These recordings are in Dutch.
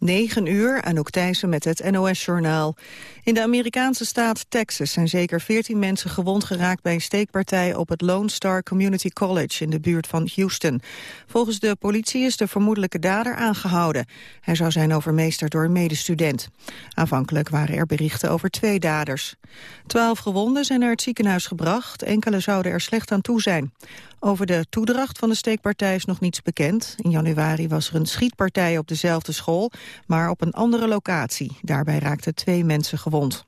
9 uur, Anouk Thijssen met het NOS-journaal. In de Amerikaanse staat Texas zijn zeker 14 mensen gewond geraakt bij een steekpartij op het Lone Star Community College in de buurt van Houston. Volgens de politie is de vermoedelijke dader aangehouden. Hij zou zijn overmeesterd door een medestudent. Aanvankelijk waren er berichten over twee daders. Twaalf gewonden zijn naar het ziekenhuis gebracht, enkele zouden er slecht aan toe zijn. Over de toedracht van de steekpartij is nog niets bekend. In januari was er een schietpartij op dezelfde school, maar op een andere locatie. Daarbij raakten twee mensen gewond.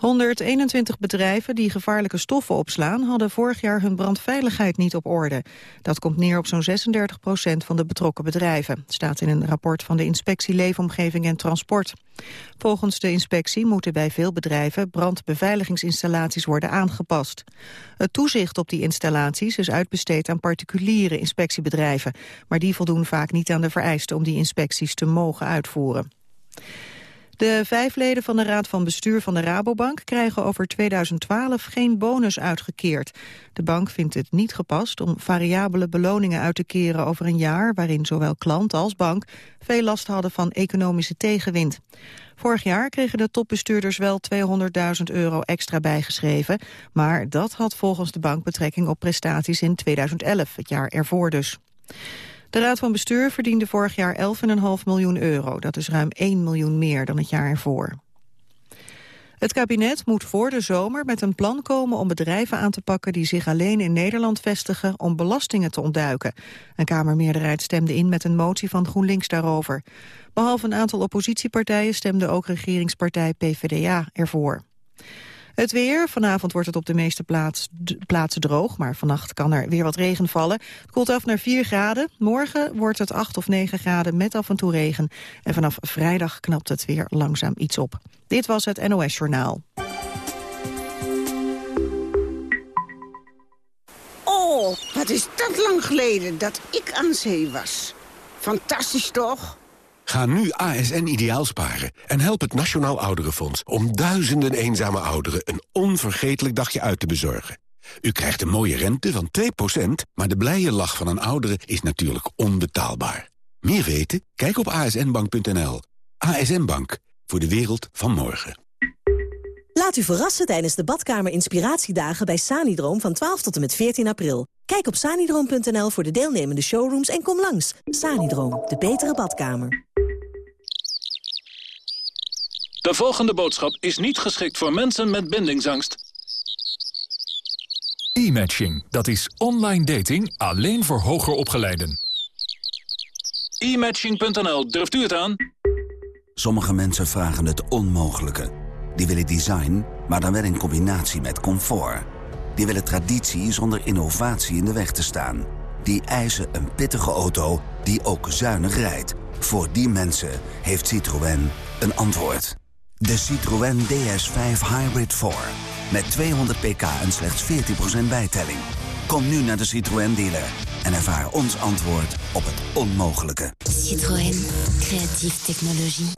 121 bedrijven die gevaarlijke stoffen opslaan... hadden vorig jaar hun brandveiligheid niet op orde. Dat komt neer op zo'n 36 procent van de betrokken bedrijven. staat in een rapport van de Inspectie Leefomgeving en Transport. Volgens de inspectie moeten bij veel bedrijven... brandbeveiligingsinstallaties worden aangepast. Het toezicht op die installaties is uitbesteed aan particuliere inspectiebedrijven. Maar die voldoen vaak niet aan de vereisten om die inspecties te mogen uitvoeren. De vijf leden van de Raad van Bestuur van de Rabobank krijgen over 2012 geen bonus uitgekeerd. De bank vindt het niet gepast om variabele beloningen uit te keren over een jaar waarin zowel klant als bank veel last hadden van economische tegenwind. Vorig jaar kregen de topbestuurders wel 200.000 euro extra bijgeschreven, maar dat had volgens de bank betrekking op prestaties in 2011, het jaar ervoor dus. De Raad van Bestuur verdiende vorig jaar 11,5 miljoen euro. Dat is ruim 1 miljoen meer dan het jaar ervoor. Het kabinet moet voor de zomer met een plan komen om bedrijven aan te pakken die zich alleen in Nederland vestigen om belastingen te ontduiken. Een Kamermeerderheid stemde in met een motie van GroenLinks daarover. Behalve een aantal oppositiepartijen stemde ook regeringspartij PvdA ervoor. Het weer. Vanavond wordt het op de meeste plaats, plaatsen droog, maar vannacht kan er weer wat regen vallen. Het koelt af naar 4 graden. Morgen wordt het 8 of 9 graden met af en toe regen. En vanaf vrijdag knapt het weer langzaam iets op. Dit was het NOS Journaal. Oh, wat is dat lang geleden dat ik aan zee was. Fantastisch toch? Ga nu ASN ideaal sparen en help het Nationaal Ouderenfonds... om duizenden eenzame ouderen een onvergetelijk dagje uit te bezorgen. U krijgt een mooie rente van 2%, maar de blije lach van een oudere is natuurlijk onbetaalbaar. Meer weten? Kijk op asnbank.nl. ASN Bank, voor de wereld van morgen. Laat u verrassen tijdens de badkamer inspiratiedagen bij Sanidroom van 12 tot en met 14 april. Kijk op sanidroom.nl voor de deelnemende showrooms en kom langs. Sanidroom, de betere badkamer. De volgende boodschap is niet geschikt voor mensen met bindingsangst. E-matching, dat is online dating alleen voor hoger opgeleiden. E-matching.nl, durft u het aan? Sommige mensen vragen het onmogelijke. Die willen design, maar dan wel in combinatie met comfort. Die willen traditie zonder innovatie in de weg te staan. Die eisen een pittige auto die ook zuinig rijdt. Voor die mensen heeft Citroën een antwoord. De Citroën DS5 Hybrid 4. Met 200 pk en slechts 14% bijtelling. Kom nu naar de Citroën dealer en ervaar ons antwoord op het onmogelijke. Citroën, creatieve technologie.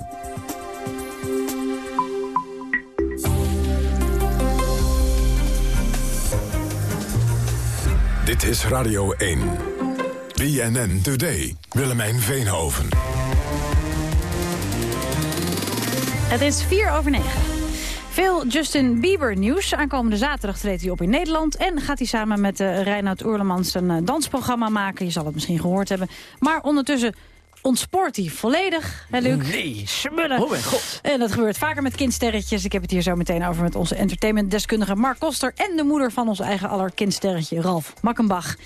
Dit is Radio 1. BNN Today. Willemijn Veenhoven. Het is 4 over 9. Veel Justin Bieber nieuws. Aankomende zaterdag treedt hij op in Nederland. En gaat hij samen met uh, Oerlemans een uh, dansprogramma maken. Je zal het misschien gehoord hebben. Maar ondertussen ontspoort hij volledig, hè Luc? Nee. Smullen. Oh mijn god. En dat gebeurt vaker met kindsterretjes. Ik heb het hier zo meteen over met onze entertainmentdeskundige Mark Koster... en de moeder van ons eigen aller kindsterretje Ralf Makkenbach.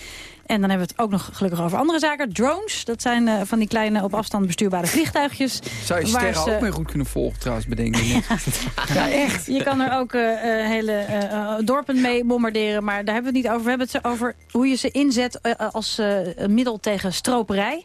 En dan hebben we het ook nog gelukkig over andere zaken. Drones, dat zijn uh, van die kleine op afstand bestuurbare vliegtuigjes. Zou je sterren ze... ook mee goed kunnen volgen trouwens, bedenken. ja. ja, echt. Je kan er ook uh, hele uh, dorpen mee bombarderen, maar daar hebben we het niet over. We hebben het over hoe je ze inzet als middel tegen stroperij.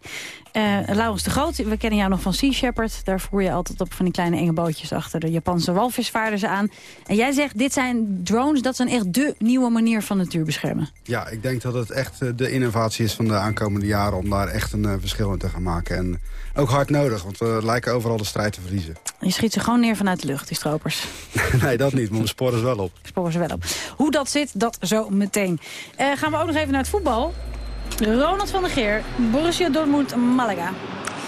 Uh, Laurens de Groot, we kennen jou nog van Sea Shepherd. Daar voer je altijd op van die kleine enge bootjes achter de Japanse walvisvaarders aan. En jij zegt, dit zijn drones, dat zijn echt de nieuwe manier van natuur beschermen. Ja, ik denk dat het echt de innovatie is van de aankomende jaren... om daar echt een uh, verschil in te gaan maken. En ook hard nodig, want we lijken overal de strijd te verliezen. Je schiet ze gewoon neer vanuit de lucht, die stropers. nee, dat niet, maar we sporen ze wel op. Sporen ze wel op. Hoe dat zit, dat zo meteen. Uh, gaan we ook nog even naar het voetbal. Ronald van der Geer, Borussia Dortmund, Malaga.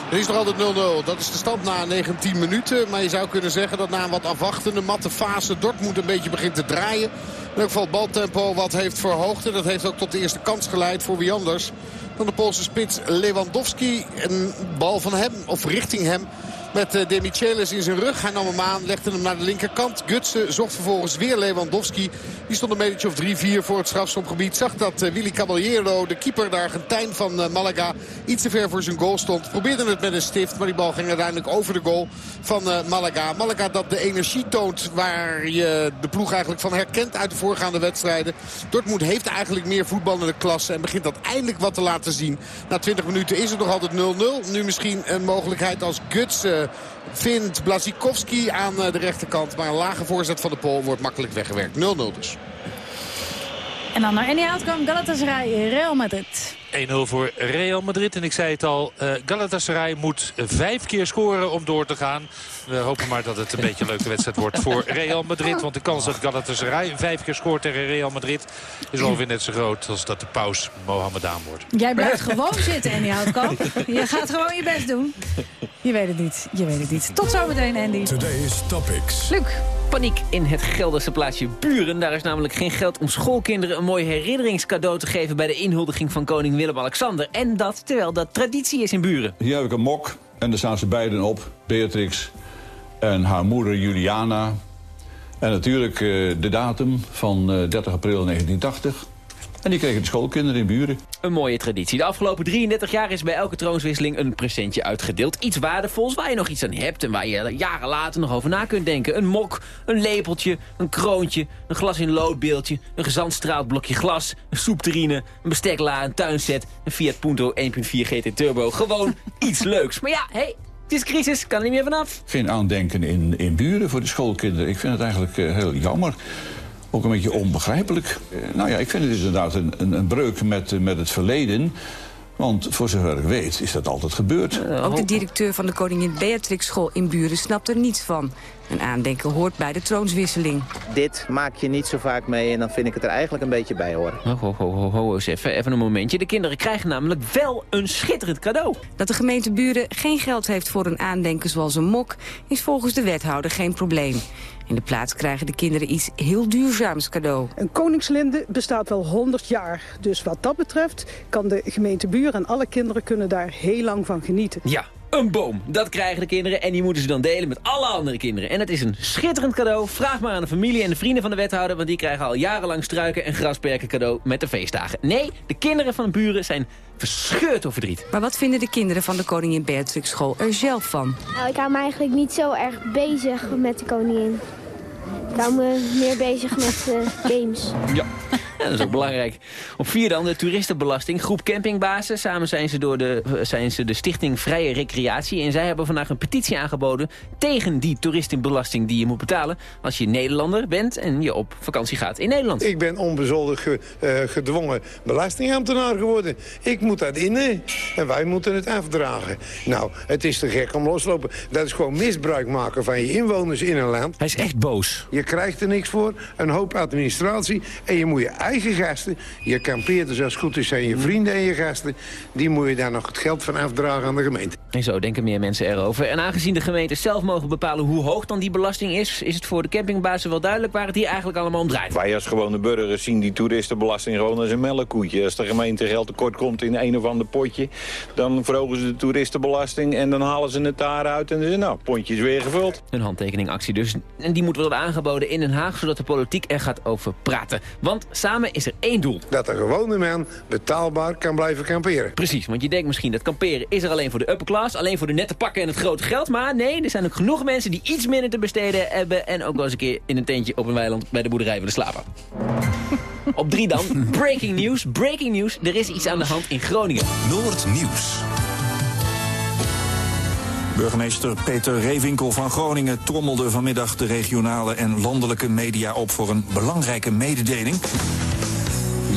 Het is nog altijd 0-0. Dat is de stand na 19 minuten. Maar je zou kunnen zeggen dat na een wat afwachtende matte fase Dortmund een beetje begint te draaien. In elk geval baltempo wat heeft verhoogd. En dat heeft ook tot de eerste kans geleid voor wie anders dan de Poolse spits Lewandowski. Een bal van hem, of richting hem, met uh, De Michelis in zijn rug. Hij nam hem aan, legde hem naar de linkerkant. Gutsen zocht vervolgens weer Lewandowski. Die stond een metertje of 3-4 voor het strafschopgebied. Zag dat uh, Willy Caballero, de keeper, de Argentijn van uh, Malaga... iets te ver voor zijn goal stond. Probeerde het met een stift, maar die bal ging uiteindelijk over de goal van Malaga. Malaga dat de energie toont waar je de ploeg eigenlijk van herkent uit de voorgaande wedstrijden. Dortmund heeft eigenlijk meer voetballende klasse en begint dat eindelijk wat te laten zien. Na 20 minuten is het nog altijd 0-0. Nu misschien een mogelijkheid als Guts vindt Blazikowski aan de rechterkant. Maar een lage voorzet van de Pool wordt makkelijk weggewerkt. 0-0 dus. En dan naar Eni Outcome, Galatasaray, Real Madrid. 1-0 voor Real Madrid. En ik zei het al, uh, Galatasaray moet vijf keer scoren om door te gaan. We hopen maar dat het een beetje een leuke wedstrijd wordt voor Real Madrid. Want de kans dat Galatasaray vijf keer scoort tegen Real Madrid... is ongeveer net zo groot als dat de paus Mohammedaan wordt. Jij blijft gewoon zitten, Andy Houtkamp. Je gaat gewoon je best doen. Je weet het niet, je weet het niet. Tot zometeen, Andy. Today's Topics. Luc. Paniek in het Gelderse plaatsje Buren. Daar is namelijk geen geld om schoolkinderen een mooi herinneringscadeau te geven... bij de inhuldiging van koning Willem-Alexander. En dat terwijl dat traditie is in Buren. Hier heb ik een mok en daar staan ze beiden op. Beatrix en haar moeder Juliana. En natuurlijk uh, de datum van uh, 30 april 1980. En die kregen de schoolkinderen in buren. Een mooie traditie. De afgelopen 33 jaar is bij elke troonswisseling een presentje uitgedeeld. Iets waardevols waar je nog iets aan hebt en waar je jaren later nog over na kunt denken. Een mok, een lepeltje, een kroontje, een glas in loodbeeldje, een gezandstraatblokje glas, een soepterrine, een bestekla, een tuinset, een Fiat Punto 1.4 GT Turbo. Gewoon iets leuks. Maar ja, hey, het is crisis, kan er niet meer vanaf. Geen aandenken in, in buren voor de schoolkinderen. Ik vind het eigenlijk uh, heel jammer. Ook een beetje onbegrijpelijk. Uh, nou ja, ik vind het inderdaad een, een, een breuk met, uh, met het verleden. Want voor zover ik weet is dat altijd gebeurd. Ook de directeur van de Koningin Beatrix School in Buren snapt er niets van. Een aandenken hoort bij de troonswisseling. Dit maak je niet zo vaak mee en dan vind ik het er eigenlijk een beetje bij horen. Ho, ho, ho, ho, ho eens even, even een momentje. De kinderen krijgen namelijk wel een schitterend cadeau. Dat de gemeente Buren geen geld heeft voor een aandenken zoals een mok... is volgens de wethouder geen probleem. In de plaats krijgen de kinderen iets heel duurzaams cadeau. Een koningslinde bestaat wel 100 jaar. Dus wat dat betreft kan de gemeente Buren en alle kinderen kunnen daar heel lang van genieten. Ja, een boom. Dat krijgen de kinderen en die moeten ze dan delen met alle andere kinderen. En het is een schitterend cadeau. Vraag maar aan de familie en de vrienden van de wethouder... want die krijgen al jarenlang struiken en grasperken cadeau met de feestdagen. Nee, de kinderen van de buren zijn verscheurd door verdriet. Maar wat vinden de kinderen van de Koningin Beatrix School er zelf van? Nou, ik hou me eigenlijk niet zo erg bezig met de koningin. Ik hou me meer bezig met uh, games. Ja. Dat is ook belangrijk. Op vier dan de toeristenbelasting. Groep campingbazen. Samen zijn ze, door de, zijn ze de Stichting Vrije Recreatie. En zij hebben vandaag een petitie aangeboden tegen die toeristenbelasting die je moet betalen. Als je Nederlander bent en je op vakantie gaat in Nederland. Ik ben onbezoldigd ge, uh, gedwongen belastingambtenaar geworden. Ik moet dat innen en wij moeten het afdragen. Nou, het is te gek om loslopen. Dat is gewoon misbruik maken van je inwoners in een land. Hij is echt boos. Je krijgt er niks voor, een hoop administratie en je moet je eigen gasten. Je kampeert dus als het goed is zijn je vrienden en je gasten. Die moet je daar nog het geld van afdragen aan de gemeente. En zo denken meer mensen erover. En aangezien de gemeenten zelf mogen bepalen hoe hoog dan die belasting is... is het voor de campingbazen wel duidelijk waar het hier eigenlijk allemaal om draait. Wij als gewone burgers zien die toeristenbelasting gewoon als een melkkoetje. Als de gemeente geld tekort komt in een of ander potje... dan verhogen ze de toeristenbelasting en dan halen ze het daaruit... en dan is nou, pontje is weer gevuld. Een handtekeningactie dus. En die moet worden aangeboden in Den Haag... zodat de politiek er gaat over praten. Want samen is er één doel. Dat de gewone man betaalbaar kan blijven kamperen. Precies, want je denkt misschien dat kamperen is er alleen voor de upper class... alleen voor de nette pakken en het grote geld. Maar nee, er zijn ook genoeg mensen die iets minder te besteden hebben... en ook wel eens een keer in een tentje op een weiland bij de boerderij willen slapen. op drie dan, breaking news. Breaking news, er is iets aan de hand in Groningen. Noord Nieuws. Burgemeester Peter Reewinkel van Groningen trommelde vanmiddag de regionale en landelijke media op voor een belangrijke mededeling.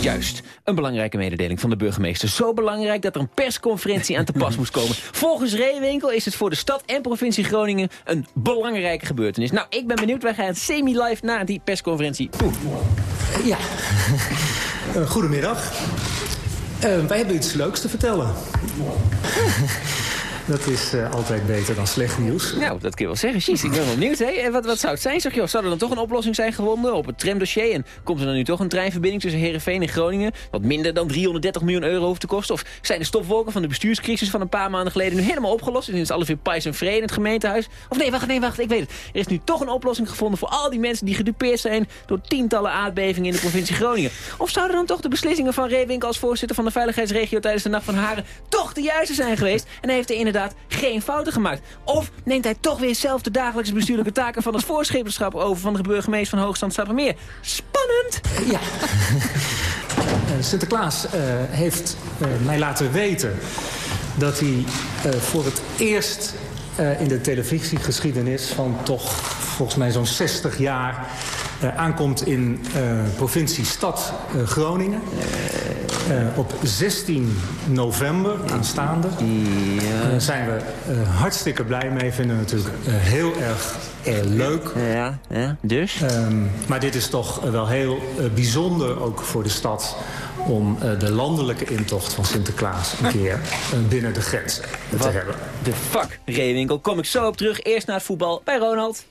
Juist, een belangrijke mededeling van de burgemeester. Zo belangrijk dat er een persconferentie aan te pas moest komen. Volgens Reewinkel is het voor de stad en provincie Groningen een belangrijke gebeurtenis. Nou, ik ben benieuwd. Wij gaan semi-live naar die persconferentie. Ja, uh, goedemiddag. Uh, wij hebben iets leuks te vertellen. Dat is uh, altijd beter dan slecht nieuws. Nou, dat kun je wel zeggen. Jeez, ik ben wel benieuwd. Hè? En wat, wat zou het zijn, zeg je? Zou er dan toch een oplossing zijn gewonden op het tramdossier? En komt er dan nu toch een treinverbinding tussen Heerenveen en Groningen... wat minder dan 330 miljoen euro hoeft te kosten? Of zijn de stopwolken van de bestuurscrisis van een paar maanden geleden... nu helemaal opgelost? En is alles weer pais en vrede in het gemeentehuis? Of nee, wacht, nee, wacht, ik weet het. Er is nu toch een oplossing gevonden voor al die mensen die gedupeerd zijn... door tientallen aardbevingen in de provincie Groningen. Of zouden dan toch de beslissingen van Reewinkel als voorzitter van de veiligheidsregio... tijdens de Nacht van Haren toch de juiste zijn geweest? En heeft hij inderdaad geen fouten gemaakt? Of neemt hij toch weer zelf de dagelijkse bestuurlijke taken van het voorschipperschap over... van de burgemeester van Hoogstand Stappenmeer? Spannend! Ja. Eh, Sinterklaas uh, heeft uh, mij laten weten dat hij voor het eerst in de televisiegeschiedenis van toch volgens mij zo'n 60 jaar aankomt in uh, provincie Stad uh, Groningen. op 16 november aanstaande. Zijn we hartstikke blij mee. Vinden we natuurlijk heel erg leuk. Ja, ja dus? Um, maar dit is toch wel heel bijzonder ook voor de stad om de landelijke intocht van Sinterklaas een keer binnen de grenzen te Wat hebben. De fuck, Reewinkel. Kom ik zo op terug. Eerst naar het voetbal bij Ronald.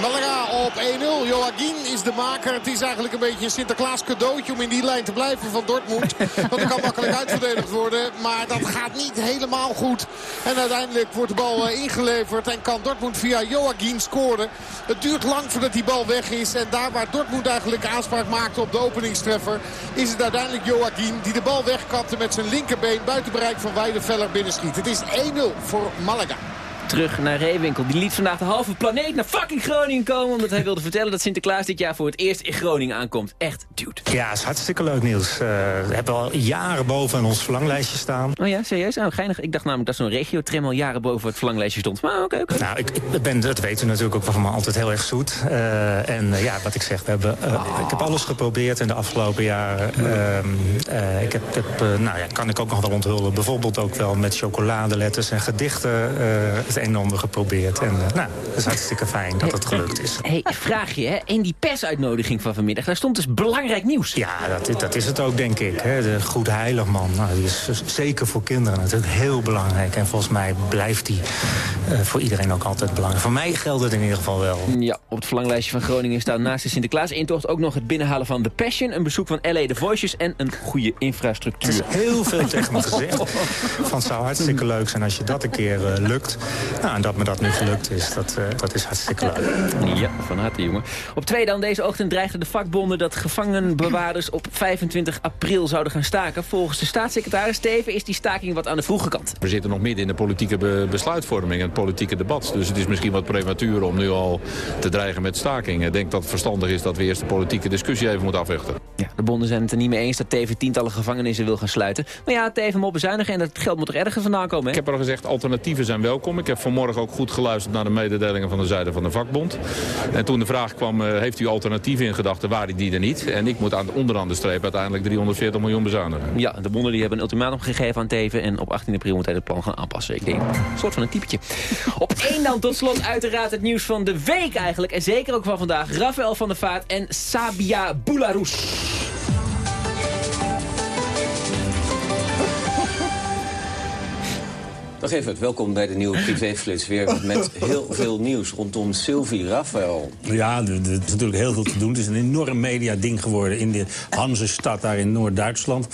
Malaga op 1-0. Joaquin is de maker. Het is eigenlijk een beetje een Sinterklaas cadeautje om in die lijn te blijven van Dortmund. Want er kan makkelijk uitverdedigd worden. Maar dat gaat niet helemaal goed. En uiteindelijk wordt de bal ingeleverd. En kan Dortmund via Joaquin scoren. Het duurt lang voordat die bal weg is. En daar waar Dortmund eigenlijk aanspraak maakte op de openingstreffer... is het uiteindelijk Joaquin die de bal wegkapte met zijn linkerbeen... buiten bereik van Weideveller binnenschiet. Het is 1-0 voor Malaga terug naar Reewinkel. Die liet vandaag de halve planeet naar fucking Groningen komen... omdat hij wilde vertellen dat Sinterklaas dit jaar voor het eerst in Groningen aankomt. Echt, dude. Ja, is hartstikke leuk nieuws. Uh, we hebben al jaren boven ons verlanglijstje staan. Oh ja, serieus? Oh, geinig. Ik dacht namelijk dat zo'n regiotram al jaren boven het verlanglijstje stond. Maar oké, okay, oké. Okay. Nou, ik, ik, ben, dat weten we natuurlijk ook van me altijd heel erg zoet. Uh, en uh, ja, wat ik zeg, we hebben, oh. ik heb alles geprobeerd in de afgelopen jaren. Ehm, ik heb, heb nou ja, kan ik ook nog wel onthullen. Bijvoorbeeld ook wel met chocoladeletters en gedichten het een en ander geprobeerd. En uh, nou, het is hartstikke fijn dat het gelukt is. hey, vraag je, hè? In die persuitnodiging van vanmiddag, daar stond dus belangrijk nieuws. Ja, dat, dat is het ook, denk ik. Hè? De Goed Heiligman, nou, die is zeker voor kinderen natuurlijk heel belangrijk. En volgens mij blijft die uh, voor iedereen ook altijd belangrijk. Voor mij geldt het in ieder geval wel. Ja, op het verlanglijstje van Groningen staat naast de Sinterklaas-intocht... ook nog het binnenhalen van The Passion, een bezoek van LA The Voices... en een goede infrastructuur. Er is heel veel tegen me gezegd. Van het zou hartstikke leuk zijn als je dat een keer uh, lukt. Nou, en dat me dat nu gelukt is, dat, uh, dat is hartstikke leuk. Ja, van harte, jongen. Op twee dan deze ochtend dreigden de vakbonden dat gevangenbewaarders op 25 april zouden gaan staken. Volgens de staatssecretaris Steven is die staking wat aan de vroege kant. We zitten nog midden in de politieke be besluitvorming en het politieke debat. Dus het is misschien wat prematuur om nu al te dreigen met staking. Ik denk dat het verstandig is dat we eerst de politieke discussie even moeten afwachten. De bonden zijn het er niet mee eens dat Teven tientallen gevangenissen wil gaan sluiten. Maar ja, Teven moet bezuinigen en dat geld moet er ergens vandaan komen. Hè? Ik heb al gezegd, alternatieven zijn welkom. Ik heb vanmorgen ook goed geluisterd naar de mededelingen van de zijde van de vakbond. En toen de vraag kwam, uh, heeft u alternatieven in gedachten, waren die er niet? En ik moet aan, onderaan de streep uiteindelijk 340 miljoen bezuinigen. Ja, de bonden die hebben een ultimatum gegeven aan Teven en op 18 april moet hij het plan gaan aanpassen. Ik denk, een soort van een typetje. Op één dan tot slot uiteraard het nieuws van de week eigenlijk. En zeker ook van vandaag. Rafael van der Vaart en Sabia Boularus. Even, welkom bij de nieuwe privéflits. Weer met heel veel nieuws rondom Sylvie Rafael. Ja, er is natuurlijk heel veel te doen. Het is een enorm mediading geworden in de Hansestad daar in Noord-Duitsland.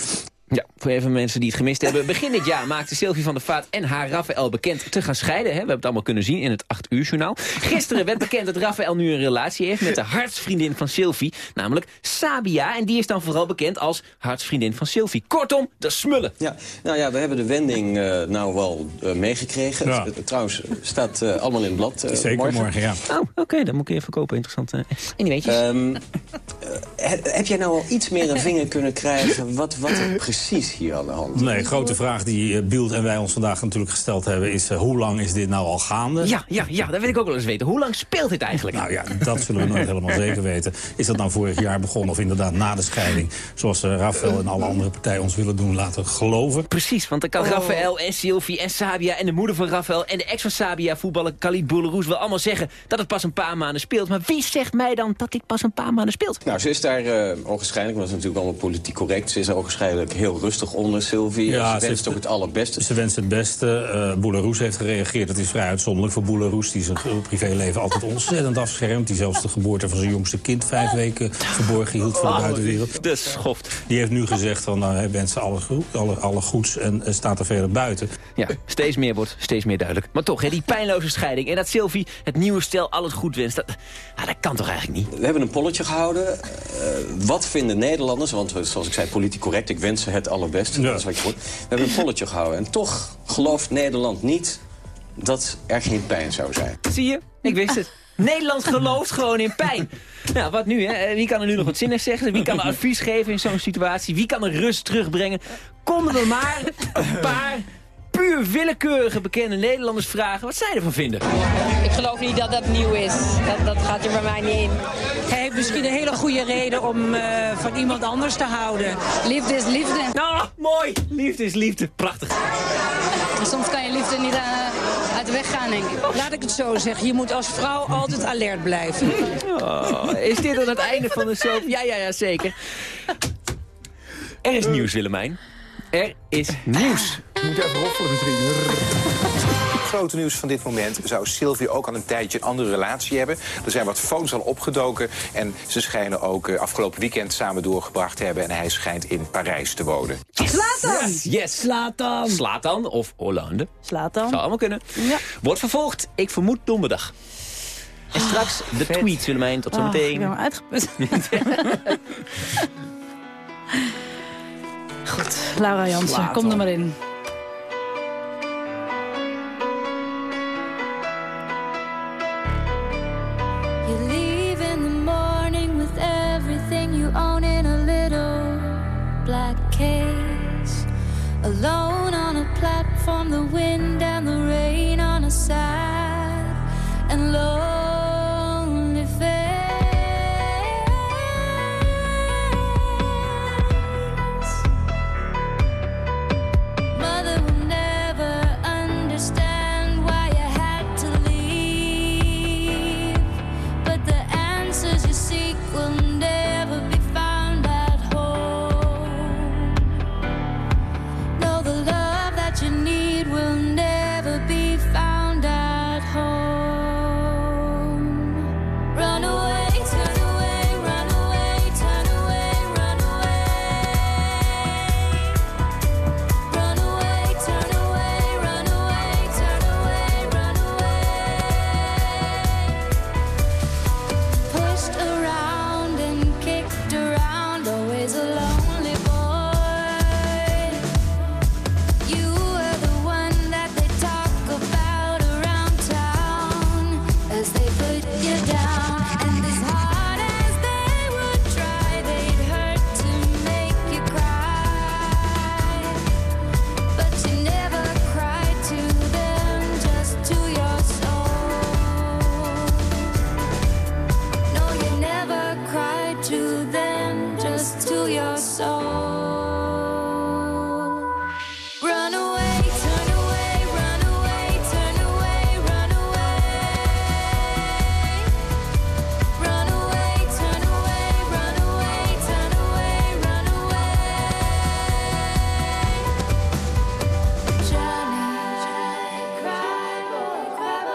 Ja, voor even mensen die het gemist hebben. Begin dit jaar maakte Sylvie van der Vaart en haar Rafael bekend te gaan scheiden. Hè? We hebben het allemaal kunnen zien in het 8 uur journaal. Gisteren werd bekend dat Rafael nu een relatie heeft met de hartsvriendin van Sylvie. Namelijk Sabia. En die is dan vooral bekend als hartsvriendin van Sylvie. Kortom, de smullen. Ja, nou ja, we hebben de wending uh, nou wel uh, meegekregen. Ja. Het, trouwens, staat uh, allemaal in het blad. Zeker morgen, morgen ja. Oh, oké, okay, dan moet ik even kopen. Interessant. Uh, um, heb jij nou al iets meer een vinger kunnen krijgen wat, wat er precies hier aan de hand Nee, de grote vraag die Bielt en wij ons vandaag natuurlijk gesteld hebben... is uh, hoe lang is dit nou al gaande? Ja, ja, ja, dat wil ik ook wel eens weten. Hoe lang speelt dit eigenlijk? Nou ja, dat zullen we nooit helemaal zeker weten. Is dat nou vorig jaar begonnen of inderdaad na de scheiding... zoals uh, Rafael en alle andere partijen ons willen doen laten geloven? Precies, want dan kan oh. Rafael en Sylvie en Sabia en de moeder van Rafael... en de ex van Sabia, voetballer Khalid Bouleroes... wel allemaal zeggen dat het pas een paar maanden speelt. Maar wie zegt mij dan dat dit pas een paar maanden speelt? Nou, ze is daar daar uh, ogenschijnlijk, want het is natuurlijk allemaal politiek correct... ze is ogenschijnlijk heel rustig onder Sylvie. Ja, ze wenst ook het allerbeste. Ze wenst het beste. Uh, Boeleroes heeft gereageerd. Het is vrij uitzonderlijk voor Boeleroes... die zijn privéleven altijd ontzettend afschermt. Die zelfs de geboorte van zijn jongste kind vijf weken verborgen hield voor de buitenwereld. De schoft. Die heeft nu gezegd van nou, hij wenst alle, alle, alle goeds en staat er verder buiten. Ja, steeds meer wordt steeds meer duidelijk. Maar toch, hè, die pijnloze scheiding en dat Sylvie het nieuwe stel al het goed wenst... dat, ah, dat kan toch eigenlijk niet? We hebben een polletje gehouden. Uh, wat vinden Nederlanders, want zoals ik zei, politiek correct... ik wens ze het allerbeste, ja. dat is wat je hoort. We hebben een polletje gehouden en toch gelooft Nederland niet... dat er geen pijn zou zijn. Zie je? Ik wist het. Nederland gelooft gewoon in pijn. Nou, wat nu, hè? Wie kan er nu nog wat zinnigs zeggen? Wie kan er advies geven in zo'n situatie? Wie kan er rust terugbrengen? Konden we maar een paar puur willekeurige bekende Nederlanders vragen wat zij ervan vinden. Ik geloof niet dat dat nieuw is. Dat, dat gaat er bij mij niet in. Hij heeft misschien een hele goede reden om uh, van iemand anders te houden. Liefde is liefde. Nou, mooi. Liefde is liefde. Prachtig. Soms kan je liefde niet uh, uit de weg gaan, denk ik. Laat ik het zo zeggen. Je moet als vrouw altijd alert blijven. Oh, is dit dan het einde van de soap? Ja, ja, ja, zeker. Er is nieuws, Willemijn. Er is nieuws. Je moet even roffelen misschien. grote nieuws van dit moment zou Sylvie ook al een tijdje een andere relatie hebben. Er zijn wat foto's al opgedoken en ze schijnen ook uh, afgelopen weekend samen doorgebracht te hebben. En hij schijnt in Parijs te wonen. Slatan! Yes, yes. Slatan! Slatan of Hollande. Slatan. Zou allemaal kunnen. Ja. Wordt vervolgd, ik vermoed donderdag. En straks de vet. tweets, Willemijn. Tot zometeen. Oh, ik ben maar uitgeput. Goed, Laura Jansen, kom er maar in. Black case. Alone on a platform, the wind and the rain on a sad and lonely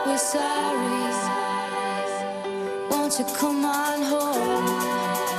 we're sorry. Won't you come on home?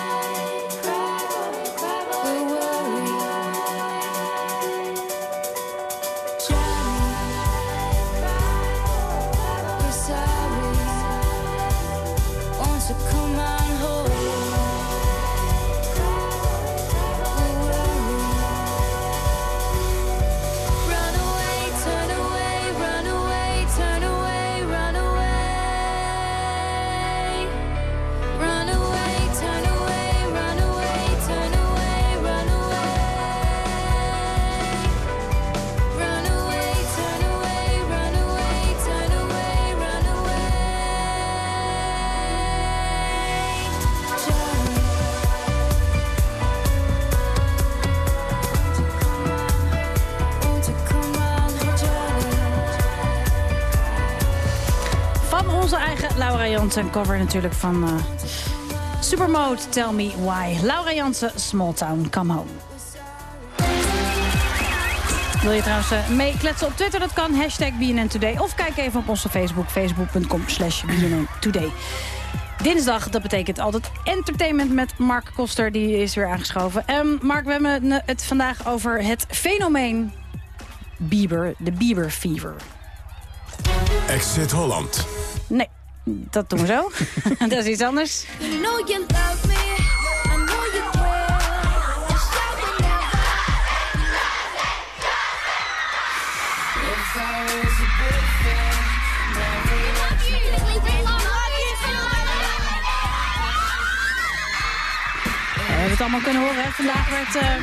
Laura Jansen. Cover natuurlijk van eh, Supermode, Tell Me Why. Laura Jansen, Small Town, Come Home. Wil je trouwens eh, meekletsen op Twitter? Dat kan, hashtag BNN Today. Of kijk even op onze Facebook, facebook.com slash BNN Today. Dinsdag, dat betekent altijd entertainment met Mark Koster. Die is weer aangeschoven. Ehm, Mark, we hebben het vandaag over het fenomeen Bieber, de Bieber Fever. Exit Holland. Nee, dat doen we zo. dat is iets anders. You know you love me. I know you care. Just shout it If I was a boyfriend, We hebben het allemaal kunnen horen. Hè? Vandaag werd eh,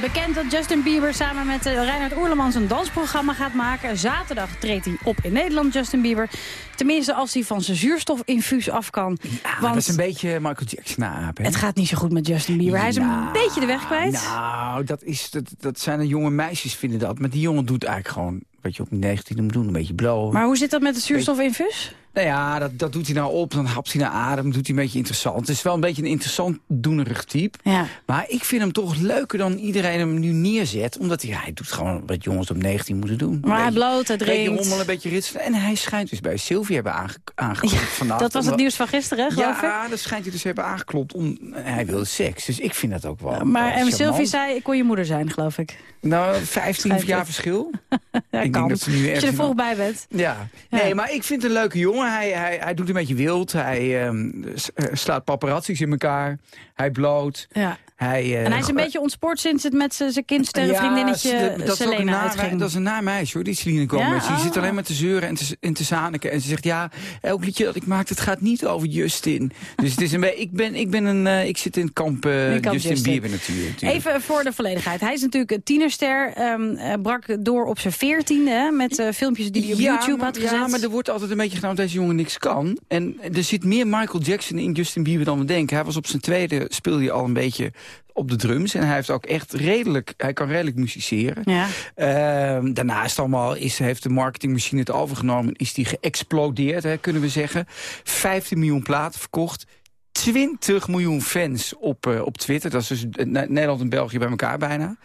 bekend dat Justin Bieber samen met uh, Reinhard Oerlemans een dansprogramma gaat maken. Zaterdag treedt hij op in Nederland, Justin Bieber. Tenminste, als hij van zijn zuurstofinfuus af kan. Ja, dat is een beetje Michael Jackson aap. Het gaat niet zo goed met Justin Bieber. Hij is een beetje de weg kwijt. Nou, dat, is, dat, dat zijn de jonge meisjes vinden dat. Maar die jongen doet eigenlijk gewoon wat je op 19 moet doen. Een beetje blowen. Maar hoe zit dat met het zuurstofinfuus? Nou ja, dat, dat doet hij nou op, dan hapt hij naar adem, doet hij een beetje interessant. Het is wel een beetje een interessant doenerig type. Ja. Maar ik vind hem toch leuker dan iedereen hem nu neerzet. Omdat hij, hij doet gewoon wat jongens op 19 moeten doen. Maar hij bloot, hij drinkt. rommel, een beetje ritselen. En hij schijnt dus bij Sylvia hebben aange, aangeklopt vannacht. Dat was het nieuws van gisteren, geloof ik? Ja, dat schijnt hij dus hebben aangeklopt. Om, hij wilde seks, dus ik vind dat ook wel Maar en. Sylvie zei, ik kon je moeder zijn, geloof ik. Nou, 15 Schijnt jaar het. verschil. Ja, ik kan. denk dat ze nu Als je er vroeg bij bent. Ja. nee, maar ik vind het een leuke jongen. Hij, hij, hij doet een beetje wild. Hij ehm, eh, slaat paparazzi's in elkaar. Hij bloot. Ja. Hij, eh, En hij is een go- beetje ontspoord sinds het met zijn kindsterrenvriendinnetje Ja, dat een Selena naar, uitging. Dat is een naar meisje hoor, die Celine Gomez. Ja? Die Oh. zit alleen maar te zeuren en te, en te zaniken. En ze zegt, ja, elk liedje dat ik maak, het gaat niet over Justin. Dus het is een ik ben, ik ben een, eh, ik zit in het kamp, eh, kamp Justin, Justin. Bieber natuurlijk. Even voor de volledigheid. Hij is natuurlijk een tienerster. ehm, eh, brak door op zijn veertiende hè, met eh, filmpjes die hij op YouTube maar, had gezet. Ja, maar er wordt altijd een beetje gedaan dat deze jongen niks kan. En er zit meer Michael Jackson in Justin Bieber dan we denken. Hij was op zijn tweede, speelde hij al een beetje op de drums. En hij heeft ook echt redelijk, hij kan redelijk musiceren. Ja. Ehm, daarnaast allemaal is, heeft de marketingmachine het overgenomen. Is die geëxplodeerd, hè, kunnen we zeggen. 15 miljoen platen verkocht. 20 miljoen fans op, eh, op Twitter. Dat is dus Ne- Nederland en België bij elkaar bijna. En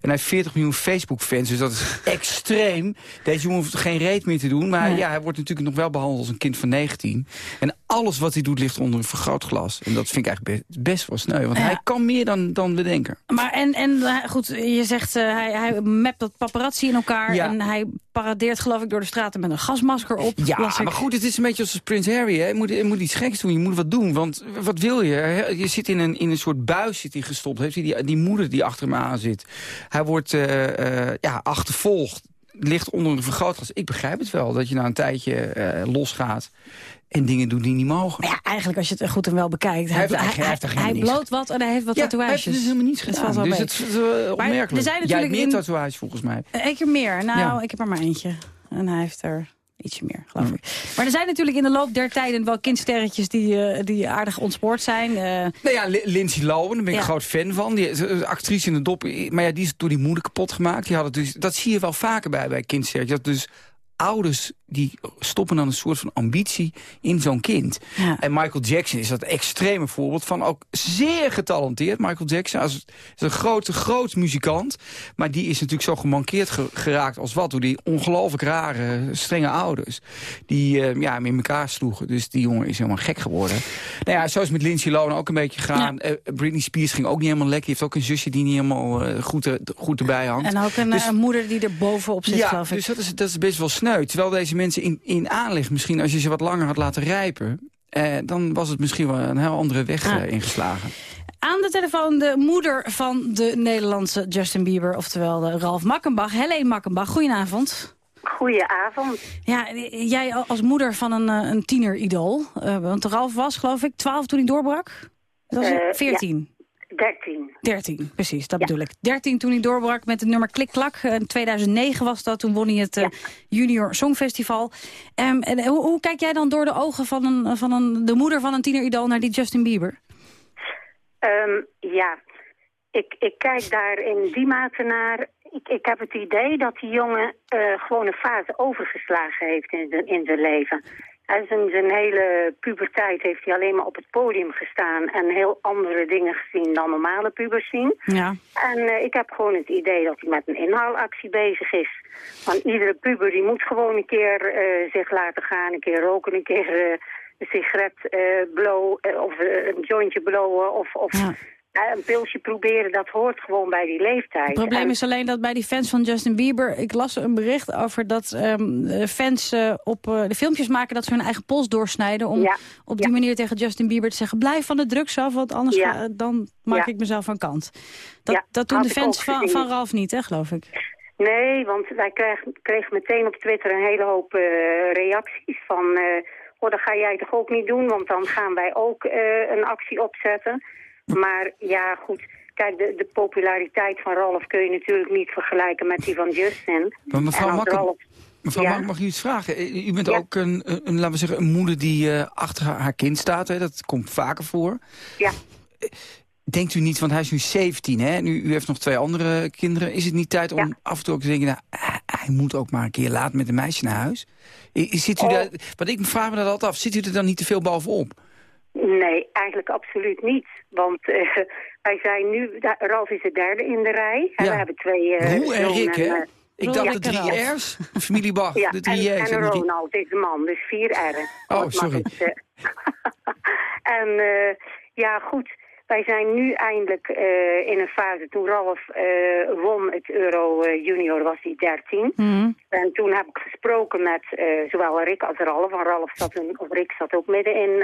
hij heeft 40 miljoen Facebook-fans. Dus dat is extreem. Deze jongen hoeft geen reet meer te doen. Maar Nee. ja, hij wordt natuurlijk nog wel behandeld als een kind van 19. En alles wat hij doet ligt onder een vergrootglas. En dat vind ik eigenlijk best, best wel sneu. Want Ja. hij kan meer dan, dan we denken. Maar en, en eh, goed, je zegt eh, hij, hij mapt dat paparazzi in elkaar. Ja. En hij paradeert geloof ik door de straten met een gasmasker op. Ja, maar goed, het is een beetje als Prins Harry. Hè. Je, moet, je moet iets geks doen, je moet wat doen. Want wat wil je? Hè? Je zit in een, in een soort buis zit hij gestopt. Heeft hij die, die moeder die achter hem aan zit. Hij wordt eh, ja, achtervolgd. Ligt onder een vergrootglas. Ik begrijp het wel, dat je na een tijdje eh, losgaat... en dingen doet die niet mogen. Maar ja, eigenlijk als je het goed en wel bekijkt. Hij heeft er- hij heeft er hij, bloot wat en hij heeft wat Ja, tatoeages. hij heeft dus helemaal niets Dat gedaan. Dus het is uh, Maar opmerkelijk. er zijn Jij natuurlijk hebt meer in- tatoeages volgens mij. Eén keer meer. Nou, Ja. ik heb er maar eentje. En hij heeft er ietsje meer, geloof ik. Maar er zijn natuurlijk in de loop der tijden wel kindsterretjes die, eh, die aardig ontspoord zijn. Eh, Nou ja, Li- Lindsay Lohan, daar ben ik Ja. een groot fan van. Die is actrice in de dop. Maar ja, die is door die moeder kapot gemaakt. Die had het dus, dat zie je wel vaker bij, bij kindsterretjes. Dat dus ouders die stoppen dan een soort van ambitie in zo'n kind. En Michael Jackson is dat extreme voorbeeld van. Ook zeer getalenteerd. Michael Jackson als, is een grote, groot muzikant. Maar die is natuurlijk zo gemankeerd ge- geraakt als wat. Door die ongelooflijk rare, strenge ouders. Die eh, ja, hem in elkaar sloegen. Dus die jongen is helemaal gek geworden. Nou ja, zo is het met Lindsay Lohan ook een beetje gegaan. Eh, Britney Spears ging ook niet helemaal lekker. Die heeft ook een zusje die niet helemaal eh, goed, er- goed erbij hangt. en ook een, Dus- moeder die er bovenop zit, ja, geloof ik. dus dat is, dat is best wel sneu. Terwijl deze mensen in, in aanleg misschien, als je ze wat langer had laten rijpen... Eh, dan was het misschien wel een heel andere weg Ah. eh, ingeslagen. Aan de telefoon de moeder van de Nederlandse Justin Bieber, oftewel de Ralf Makkenbach. Helene Makkenbach, goedenavond. Goedenavond. Ja, jij als moeder van een, eh, een tieneridool, eh, want Ralf was geloof ik 12 toen hij doorbrak? Dat was Eh, 14. 13. 13, precies, dat bedoel ik. 13 toen hij doorbrak met het nummer Klik Klak. In 2009 was dat, toen won hij het eh, Junior Songfestival. Ehm, en hoe, hoe kijk jij dan door de ogen van, een, van een, de moeder van een tieneridool naar die Justin Bieber? Ehm, ja, ik, ik kijk daar in die mate naar. Ik, ik heb het idee dat die jongen eh, gewoon een fase overgeslagen heeft in, zijn- in zijn leven. Hij zijn, zijn hele puberteit heeft hij alleen maar op het podium gestaan... en heel andere dingen gezien dan normale pubers zien. Ja. En eh, ik heb gewoon het idee dat hij met een inhaalactie bezig is. Want iedere puber die moet gewoon een keer eh, zich laten gaan, een keer roken, een keer eh, een sigaret blow, eh, of een jointje blowen of, of eh, een pilsje proberen. Dat hoort gewoon bij die leeftijd. Het probleem En- is alleen dat bij die fans van Justin Bieber... ik las een bericht over dat ehm, eh, fans eh, op eh, de filmpjes maken... dat ze hun eigen pols doorsnijden om Ja, op die manier tegen Justin Bieber te zeggen... blijf van de drugs af, want anders Ja. ga- dan maak ik mezelf van kant. Dat, dat doen de fans van, van Ralf niet, hè, geloof ik. Nee, want wij kregen, kregen meteen op Twitter een hele hoop reacties van... oh, dat ga jij toch ook niet doen, want dan gaan wij ook een actie opzetten. Maar ja, goed, kijk, de, de populariteit van Ralf kun je natuurlijk niet vergelijken met die van Justin. Maar mevrouw Makker- Ralf- Mevrouw, Ja. mag, u iets vragen? Eh, U bent ook een, een, laten we zeggen, een moeder die eh, achter haar, haar kind staat. Hè? Dat komt vaker voor. Ja. Denkt u niet, want hij is nu 17, hè? en u, u heeft nog twee andere kinderen. Is het niet tijd om af en toe ook te denken... Nou, hij, moet ook maar een keer laat met een meisje naar huis? Zit u Oh. daar, ik vraag me dat altijd af. Zit u er dan niet te veel bovenop? Nee, eigenlijk absoluut niet. Want eh, wij zijn nu, Ralf is de derde in de rij. En Ja. we hebben twee eh Roel en zonen, Rick, hè? eh, Ik dacht de drie R's, familie Bach, Ja, de drie en, R's. en en Ronald is de man, dus vier R'en. Oh, sorry. mag ik, eh. en eh, ja, goed. Wij zijn nu eindelijk eh, in een fase. Toen Ralf eh, won het Euro eh, Junior was hij 13. En toen heb ik gesproken met eh, zowel Rick als Ralf. Want Ralf zat toen, of Rick zat ook midden in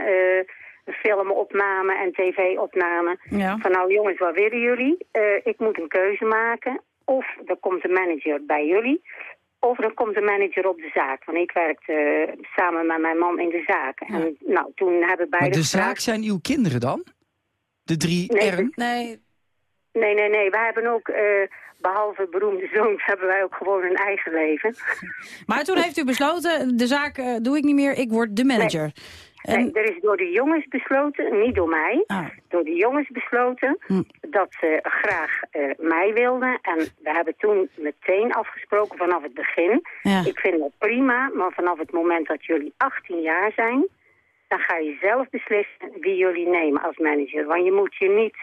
filmopname en tv-opname. Ja. Van nou jongens, wat willen jullie? Eh, ik moet een keuze maken. Of er komt een manager bij jullie. Of er komt een manager op de zaak. Want ik werkte eh, samen met mijn man in de zaak. En nou, toen hebben Maar beide de gevraagd- zaak zijn uw kinderen dan? De drie Nee, R'en? Nee. Nee, nee, nee. Wij hebben ook, eh, behalve beroemde zoons, hebben wij ook gewoon een eigen leven. Maar toen heeft u besloten, de zaak doe ik niet meer, ik word de manager. Nee, er is door de jongens besloten, niet door mij, Ah. door de jongens besloten Hm. dat ze graag eh, mij wilden. En we hebben toen meteen afgesproken vanaf het begin. Ja. Ik vind dat prima, maar vanaf het moment dat jullie 18 jaar zijn, dan ga je zelf beslissen wie jullie nemen als manager. Want je moet je niet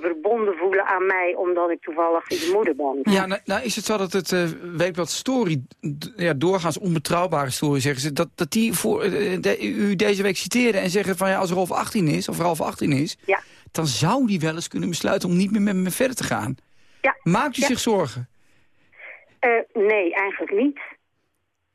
verbonden voelen aan mij omdat ik toevallig je moeder ben. Ja, nou, nou is het zo dat het eh Weekblad Story, ja, doorgaans onbetrouwbare story, zeggen ze, dat, dat die voor, eh, de- u deze week citeerde en zeggen van ja, als Rolf 18 is, of Ralf 18 is, Ja. dan zou die wel eens kunnen besluiten om niet meer met me verder te gaan. Ja. Maakt u Ja. zich zorgen? Eh, nee, eigenlijk niet.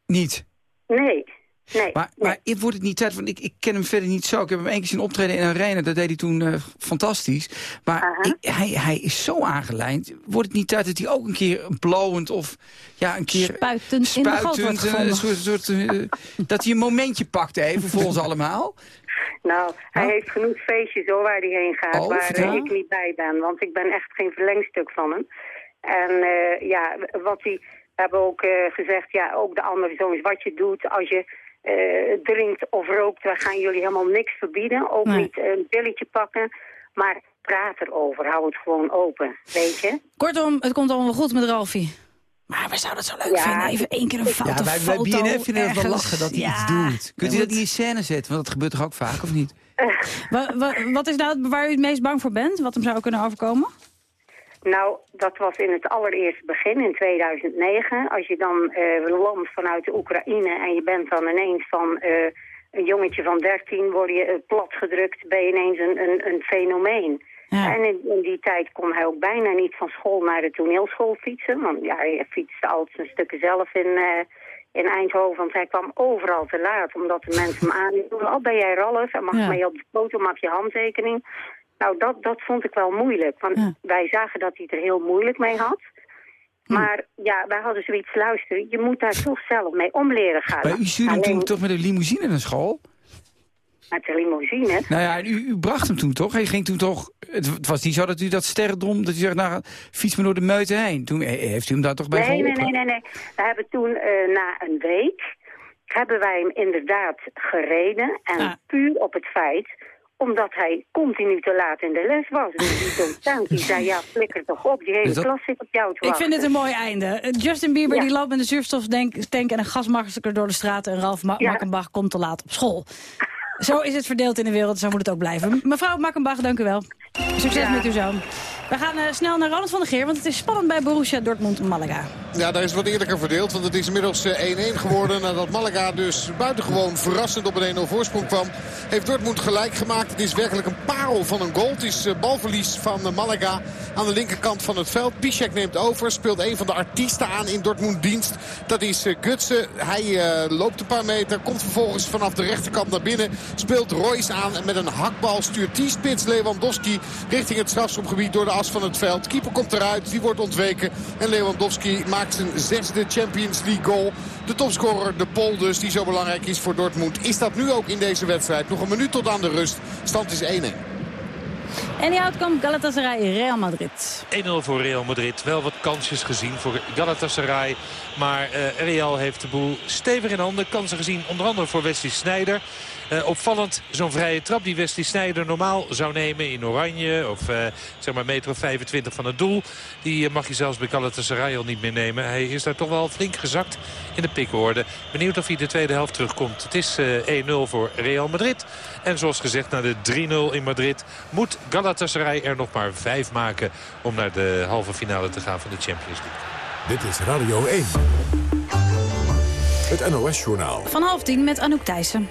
Niet. Nee. Nee. Maar, maar ik wordt het niet tijd, want ik, ik ken hem verder niet zo. Ik heb hem één keer zien optreden in een arena, dat deed hij toen eh, fantastisch. Maar ik- hij, hij is zo aangelijnd. Wordt het niet tijd dat hij ook een keer blowend of ja, een keer Spuitend in de gat wordt spuitend, eh, een soort, soort, eh, dat hij een momentje pakt even voor ons allemaal? Nou, hij heeft genoeg feestjes hoor, waar hij heen gaat, Oh, waar vertel. eh, ik niet bij ben. Want ik ben echt geen verlengstuk van hem. En eh, ja, wat hij, we hebben ook eh, gezegd, ja, ook de andere zoons, wat je doet als je eh, drinkt of rookt, we gaan jullie helemaal niks verbieden. Ook Nee. niet een pilletje pakken, maar praat erover, hou het gewoon open, weet je. Kortom, het komt allemaal goed met Ralfie. Maar we zouden het zo leuk Ja, vinden. Even één keer een foute Ja, wij, foto. wij BNF vinden het wel lachen dat hij Ja. iets doet. Kunt u dat niet in scène zetten? Want dat gebeurt toch ook vaak, of niet? Wa- wa- wat is nou het- waar u het meest bang voor bent? Wat hem zou kunnen overkomen? Nou, dat was in het allereerste begin, in 2009. Als je dan landt vanuit de Oekraïne en je bent dan ineens van eh, een jongetje van 13, word je eh, platgedrukt, ben je ineens een, een, een fenomeen. En in, in die tijd kon hij ook bijna niet van school naar de toneelschool fietsen. Want ja, hij fietste altijd zijn stukken zelf in, in Eindhoven. Want hij kwam overal te laat, omdat de mensen hem aanhielden. Oh, ben jij Ralf? En mag Ja. mee op de foto, mag je handtekening? Nou, dat, dat vond ik wel moeilijk. Want wij zagen dat hij het er heel moeilijk mee had. Hm. Maar ja, wij hadden zoiets luisteren. Je moet daar toch zelf mee om leren gaan. Maar u stuurde hem Alleen toen toch met een limousine naar school? met de limousine. Nou ja, en u, u bracht hem toen toch? Hij ging toen toch... Het, het was niet zo dat u dat sterrendrom... dat u zegt, nou, fiets me door de meute heen. Toen he- heeft u hem daar toch bij Nee, nee, geholpen? nee, nee, nee. We hebben toen eh, na een week... hebben wij hem inderdaad gereden. En puur op het feit omdat hij continu te laat in de les was. Dus die docent die zei, ja, flikker toch op. Die hele dat- klas zit op jou te Ik wachten. vind het een mooi einde. Eh, Justin Bieber Ja. die loopt met een zuurstoftank tank en een gasmasker door de straat... en Ralf Ma Ja. Makkenbach komt te laat op school. Zo is het verdeeld in de wereld, zo moet het ook blijven. Mevrouw Makkenbach, dank u wel. Succes Ja. met uw zoon. We gaan eh, snel naar Ronald van der Geer, want het is spannend bij Borussia Dortmund-Malaga. Ja, daar is het wat eerlijker verdeeld. Want het is inmiddels eh, 1-1 geworden. Nadat Malaga dus buitengewoon verrassend op een 1-0 voorsprong kwam. Heeft Dortmund gelijk gemaakt. Het is werkelijk een parel van een goal. Het is eh, balverlies van eh, Malaga aan de linkerkant van het veld. Piszek neemt over. Speelt een van de artiesten aan in Dortmund dienst. Dat is eh, Gutsen. Hij eh, loopt een paar meter. Komt vervolgens vanaf de rechterkant naar binnen. Speelt Royce aan. En met een hakbal stuurt die spits Lewandowski richting het strafschopgebied door de as van het veld. Keeper komt eruit. Die wordt ontweken. En Lewandowski maakt zijn zesde Champions League goal. De topscorer, de Pol dus, die zo belangrijk is voor Dortmund. Is dat nu ook in deze wedstrijd? Nog een minuut tot aan de rust. Stand is 1-1. En die outcome Galatasaray, Real Madrid. 1-0 voor Real Madrid. Wel wat kansjes gezien voor Galatasaray. Maar eh, Real heeft de boel stevig in handen. Kansen gezien onder andere voor Wesley Sneijder. Eh, opvallend zo'n vrije trap die Wesley Sneijder normaal zou nemen in oranje. Of eh, zeg maar meter of 25 van het doel. Die eh, mag je zelfs bij Galatasaray al niet meer nemen. Hij is daar toch wel flink gezakt in de pikorde. Benieuwd of hij de tweede helft terugkomt. Het is eh, 1-0 voor Real Madrid. En zoals gezegd na de 3-0 in Madrid moet Galatasaray er nog maar 5 maken... om naar de halve finale te gaan van de Champions League. Dit is Radio 1. Het NOS-journaal. Van half tien met Anouk Thijssen.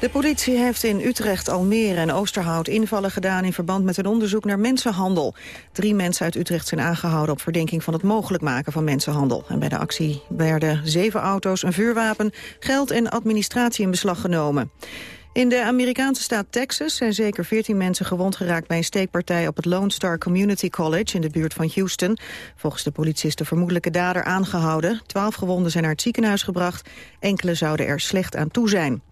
De politie heeft in Utrecht, Almere en Oosterhout invallen gedaan in verband met een onderzoek naar mensenhandel. Drie mensen uit Utrecht zijn aangehouden op verdenking van het mogelijk maken van mensenhandel. En bij de actie werden zeven auto's, een vuurwapen, geld en administratie in beslag genomen. In de Amerikaanse staat Texas zijn zeker 14 mensen gewond geraakt bij een steekpartij op het Lone Star Community College in de buurt van Houston. Volgens de politie is de vermoedelijke dader aangehouden. Twaalf gewonden zijn naar het ziekenhuis gebracht. Enkele zouden er slecht aan toe zijn.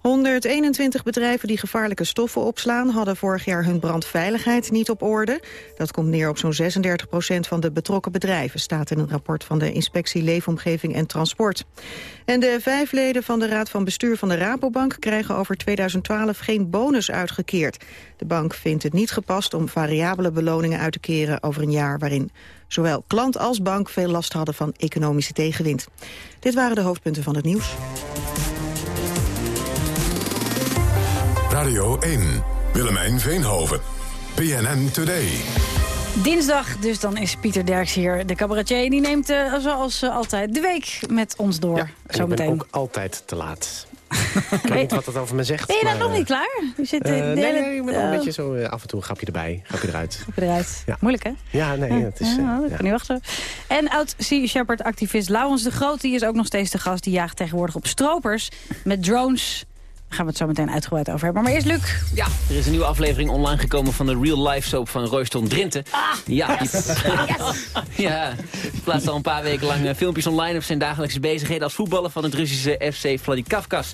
121 bedrijven die gevaarlijke stoffen opslaan... hadden vorig jaar hun brandveiligheid niet op orde. Dat komt neer op zo'n 36 procent van de betrokken bedrijven... staat in een rapport van de Inspectie Leefomgeving en Transport. En de vijf leden van de Raad van Bestuur van de Rabobank... krijgen over 2012 geen bonus uitgekeerd. De bank vindt het niet gepast om variabele beloningen uit te keren... over een jaar waarin zowel klant als bank veel last hadden van economische tegenwind. Dit waren de hoofdpunten van het nieuws. Radio 1. Willemijn Veenhoven. BNN Today. Dinsdag, dus dan is Pieter Derks hier, de cabaretier. Die neemt eh, zoals eh, altijd de week met ons door. En ik ben Zometeen. ook altijd te laat. ik weet niet wat het over me zegt. Ben je maar, nog eh, niet klaar? Je zit eh, eh, de nee, hele- nee, ik ben een beetje zo eh, af en toe een grapje erbij, grapje eruit. Knap eruit. Ja. Moeilijk, hè? Ja, nee, het is... eh, Ja, ik ja. kan niet wachten. En oud-Sea Shepherd-activist Laurens de Groot... die is ook nog steeds de gast. Die jaagt tegenwoordig op stropers met drones. Daar gaan we het zo meteen uitgebreid over hebben. Maar eerst Luc. Ja, er is een nieuwe aflevering online gekomen van de Real Life Soap van Royston Drinten. Ah, ja, die, ja, die plaatst al een paar weken lang eh, filmpjes online op zijn dagelijkse bezigheden als voetballer van het Russische FC Vladikavkaz.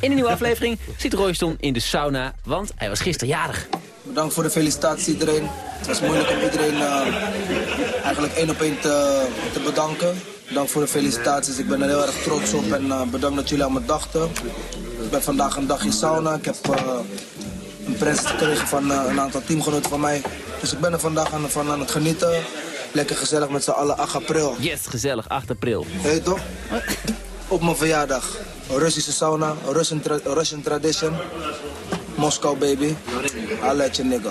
In een nieuwe aflevering zit Royston in de sauna, want hij was gisteren jarig. Bedankt voor de felicitatie iedereen. Het was moeilijk om iedereen eh, eigenlijk één op één te, te bedanken. Bedankt voor de felicitaties. Ik ben er heel erg trots op en eh, bedankt dat jullie aan me dachten. Ik ben vandaag een dag in sauna. Ik heb eh, een prijs gekregen van eh, een aantal teamgenoten van mij. Dus ik ben er vandaag aan, van aan het genieten. Lekker gezellig met z'n allen 8 april. Yes, gezellig, 8 april. Weet toch? Op mijn verjaardag. Russische sauna, Russian, tra- Russian tradition. Moskou baby. I'll let you nigga.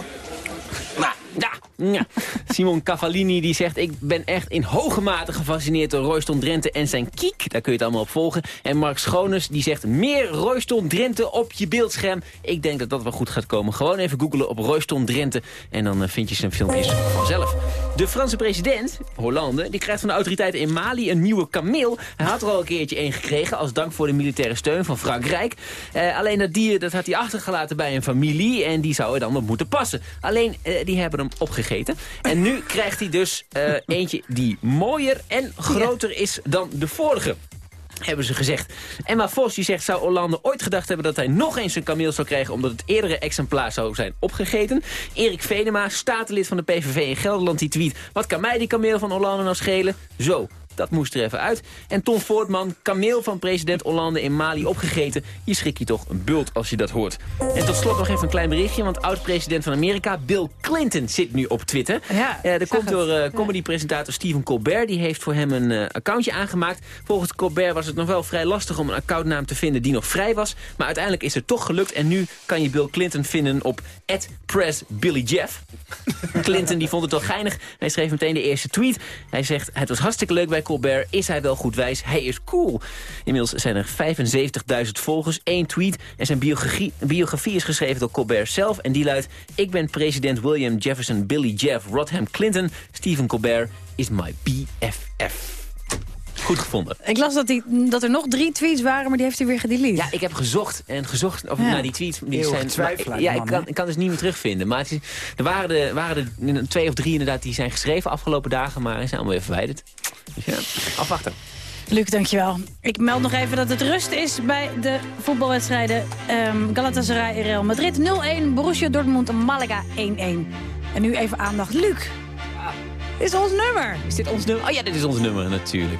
Simon Cavallini die zegt... ik ben echt in hoge mate gefascineerd door Royston Drenthe en zijn kiek. Daar kun je het allemaal op volgen. En Mark Schoones die zegt... meer Royston Drenthe op je beeldscherm. Ik denk dat dat wel goed gaat komen. Gewoon even googelen op Royston Drenthe. En dan eh, vind je zijn filmpjes vanzelf. De Franse president, Hollande... die krijgt van de autoriteiten in Mali een nieuwe kameel. Hij had er al een keertje een gekregen... als dank voor de militaire steun van Frankrijk. Eh, alleen dat dier dat had hij achtergelaten bij een familie... en die zou er dan op moeten passen. Alleen, eh, die hebben hem opgegeten. En nu krijgt hij dus eh, eentje die mooier en groter is dan de vorige hebben ze gezegd. Emma Vos die zegt, zou Hollande ooit gedacht hebben... dat hij nog eens een kameel zou krijgen... omdat het eerdere exemplaar zou zijn opgegeten. Erik Venema, statenlid van de PVV in Gelderland, die tweet... wat kan mij die kameel van Hollande nou schelen? Zo, Dat moest er even uit. En Tom Voortman, kameel van president Hollande in Mali opgegeten. Je schrik je toch een bult als je dat hoort. En tot slot nog even een klein berichtje. Want oud-president van Amerika, Bill Clinton, zit nu op Twitter. Ja, dat zag komt door eh, comedypresentator Stephen Colbert. Die heeft voor hem een eh, accountje aangemaakt. Volgens Colbert was het nog wel vrij lastig om een accountnaam te vinden die nog vrij was. Maar uiteindelijk is het toch gelukt. En nu kan je Bill Clinton vinden op @pressbillyjeff. Clinton die vond het wel geinig. Hij schreef meteen de eerste tweet. Hij zegt, het was hartstikke leuk bij Colbert. Is hij wel goed wijs? Hij is cool. Inmiddels zijn er 75.000 volgers, één tweet. En zijn biografie, biografie is geschreven door Colbert zelf. En die luidt, ik ben president William Jefferson Billy Jeff Rodham Clinton. Stephen Colbert is my BFF. Goed gevonden. Ik las dat, die, dat er nog drie tweets waren, maar die heeft hij weer gedelete. Ja, ik heb gezocht en gezocht of Ja. naar die tweets. Die zijn, twijfelaar, ja, man, ik kan, ik kan dus niet meer terugvinden. Maar is, er waren er waren er twee of drie inderdaad die zijn geschreven afgelopen dagen, maar die zijn allemaal weer verwijderd. Dus ja, afwachten. Luc, dankjewel. Ik meld nog even dat het rust is bij de voetbalwedstrijden. Ehm Galatasaray Real Madrid 0-1, Borussia Dortmund en Malaga 1-1. En nu even aandacht. Luc, dit is ons nummer. Is dit ons nummer? Oh ja, dit is ons nummer natuurlijk.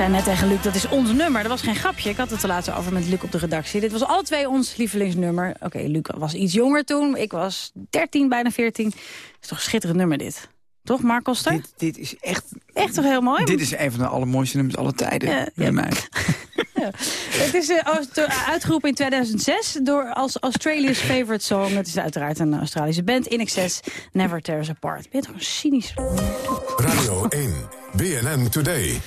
zei net tegen Luc, dat is ons nummer. Dat was geen grapje. Ik had het er laatst over met Luc op de redactie. Dit was alle twee ons lievelingsnummer. Oké, Luc was iets jonger toen. Ik was 13, bijna 14. is toch een schitterend nummer dit. Toch, Mark Koster? Dit, dit is echt... Echt toch heel mooi? Dit is een van de allermooiste nummers aller tijden. Ja, bij ja. mij. Het is eh, uitgeroepen in 2006 door als Australia's favorite song. Het is uiteraard een Australische band. In Excess, Never Tear Us Apart. Ben je toch een cynisch? Radio 1, BNN Today.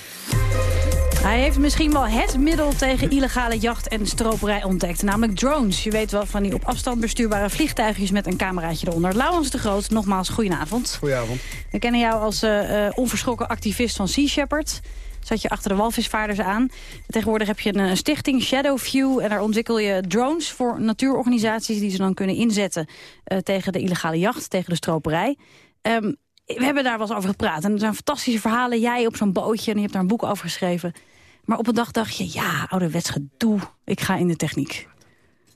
Hij heeft misschien wel het middel tegen illegale jacht en stroperij ontdekt. Namelijk drones. Je weet wel van die op afstand bestuurbare vliegtuigjes met een cameraatje eronder. Laurens de Groot, nogmaals, goedenavond. Goedenavond. We kennen jou als eh, onverschrokken activist van Sea Shepherd. Zat je achter de walvisvaarders aan. Tegenwoordig heb je een, stichting, Shadowview. En daar ontwikkel je drones voor natuurorganisaties... die ze dan kunnen inzetten eh, tegen de illegale jacht, tegen de stroperij. Ehm, we hebben daar wel eens over gepraat. En er zijn fantastische verhalen. Jij op zo'n bootje en je hebt daar een boek over geschreven. Maar op een dag dacht je, ja, ouderwets gedoe. Ik ga in de techniek.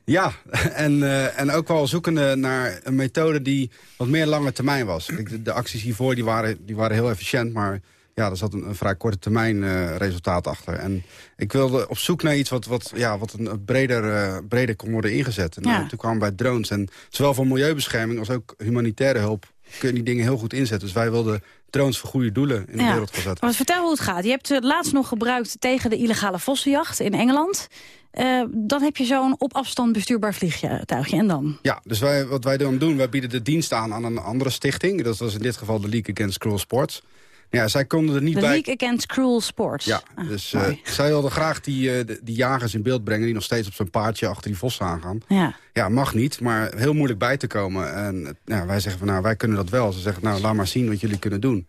Ja, en, eh, en ook wel zoekende naar een methode die wat meer lange termijn was. De, de acties hiervoor die waren, die waren heel efficiënt, maar ja, er zat een, een vrij korte termijn eh, resultaat achter. En ik wilde op zoek naar iets wat, wat, ja, wat een breder, eh, breder kon worden ingezet. En Ja. toen kwamen we bij drones. En zowel voor milieubescherming als ook humanitaire hulp kun je die dingen heel goed inzetten. Dus wij wilden drones voor goede doelen in de Ja. wereld zetten. Maar vertel hoe het gaat. Je hebt het laatst nog gebruikt tegen de illegale vossenjacht in Engeland. Eh, dan heb je zo'n op afstand bestuurbaar vliegtuigje. En dan? Ja, dus wij, wat wij dan doen, wij bieden de dienst aan aan een andere stichting. Dat was in dit geval de League Against Cruel Sports. Ja, zij konden er niet bij... League Against Cruel Sports. Ja, Ah, dus eh, zij wilden graag die, eh, die jagers in beeld brengen... die nog steeds op zo'n paardje achter die vossen aangaan. Ja. Ja, mag niet, maar heel moeilijk bij te komen. En eh, ja, wij zeggen van, nou, wij kunnen dat wel. Ze zeggen, nou, laat maar zien wat jullie kunnen doen.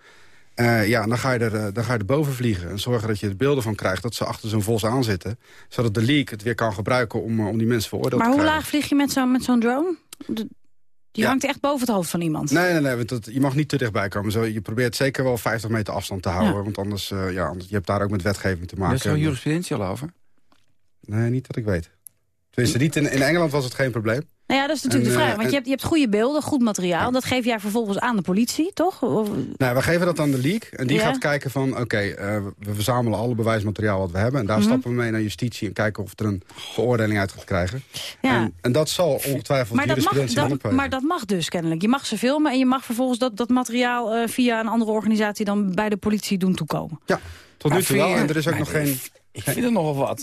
Ja, dan ga, je er, dan ga je er boven vliegen. En zorgen dat je er beelden van krijgt dat ze achter zo'n vos aanzitten. Zodat de league het weer kan gebruiken om, om die mensen veroordeeld Maar te hoe krijgen. laag vlieg je met zo'n met zo'n drone? De- die Ja. hangt echt boven het hoofd van iemand. Nee, nee, nee, want dat, je mag niet te dichtbij komen. Zo, je probeert zeker wel 50 meter afstand te houden. Want anders, eh, ja, anders, je hebt daar ook met wetgeving te maken. Daar is zo'n jurisprudentie al over. Nee, niet dat ik weet. Tenminste, niet in, in Engeland was het geen probleem. Nou ja, dat is natuurlijk En, de eh, vraag. Want en- je hebt, je hebt goede beelden, goed materiaal. Dat geef jij vervolgens aan de politie, toch? Of- Nou, we geven dat aan de league. En die Ja. gaat kijken van, oké, eh, we verzamelen alle bewijsmateriaal wat we hebben. En daar Mhm. stappen we mee naar justitie en kijken of er een veroordeling uit gaat krijgen. Ja. En, en dat zal ongetwijfeld maar, dat mag, dat, maar dat mag dus kennelijk. Je mag ze filmen en je mag vervolgens dat, dat materiaal eh, via een andere organisatie dan bij de politie doen toekomen. Ja, tot nu toe wel. En er is ook nog geen... Ik vind het nogal wat.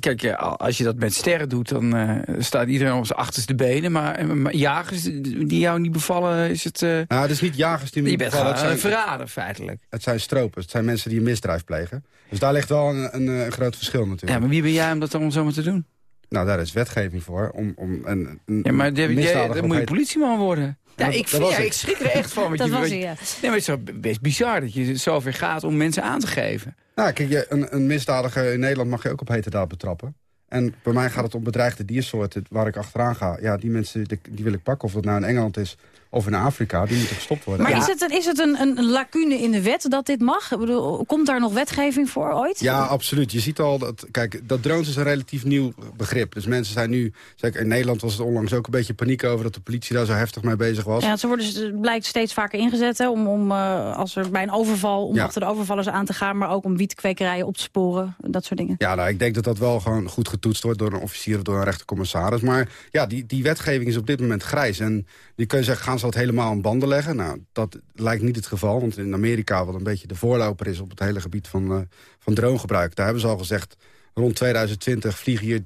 Kijk, ja, als je dat met sterren doet, dan eh, staat iedereen op zijn achterste benen. Maar, maar jagers die jou niet bevallen, is het... eh, Nou, het is niet jagers die me bevallen, het zijn- een verrader, feitelijk. Het zijn stropers. Het zijn mensen die een misdrijf plegen. Dus daar ligt wel een, een, een groot verschil natuurlijk. Ja, maar wie ben jij om dat allemaal zomaar te doen? Nou, daar is wetgeving voor. Om, om een, een Ja, maar op moet je politieman worden. Ja, dat- ik, ja, ik. ik schrik er echt van. Dat je- was ja. Nee, maar het is best bizar dat je zover gaat om mensen aan te geven. Nou, kijk, je, een, een misdadiger in Nederland mag je ook op heterdaad betrappen. En bij mij gaat het om bedreigde diersoorten waar ik achteraan ga. Ja, die mensen die, die wil ik pakken. Of dat nou in Engeland is of in Afrika. Die moeten gestopt worden. Maar Ja. is het, een, is het een, een lacune in de wet dat dit mag? Ik bedoel, komt daar nog wetgeving voor ooit? Ja, absoluut. Je ziet al dat, kijk, dat drones is een relatief nieuw begrip. Dus mensen zijn nu, zeker in Nederland was het onlangs ook een beetje paniek over dat de politie daar zo heftig mee bezig was. Ja, ze worden dus, blijkt steeds vaker ingezet hè, om, om eh, als er bij een overval, om Ja. achter de overvallers aan te gaan, maar ook om wietkwekerijen op te sporen, dat soort dingen. Ja, nou, ik denk dat dat wel gewoon goed getoetst wordt door een officier of door een rechtercommissaris. Maar ja, die, die wetgeving is op dit moment grijs. En die kun je zeggen, gaan ze dat helemaal aan banden leggen? Nou, dat lijkt niet het geval. Want in Amerika, wat een beetje de voorloper is op het hele gebied van, eh van dronegebruik... daar hebben ze al gezegd, rond 2020 vliegen hier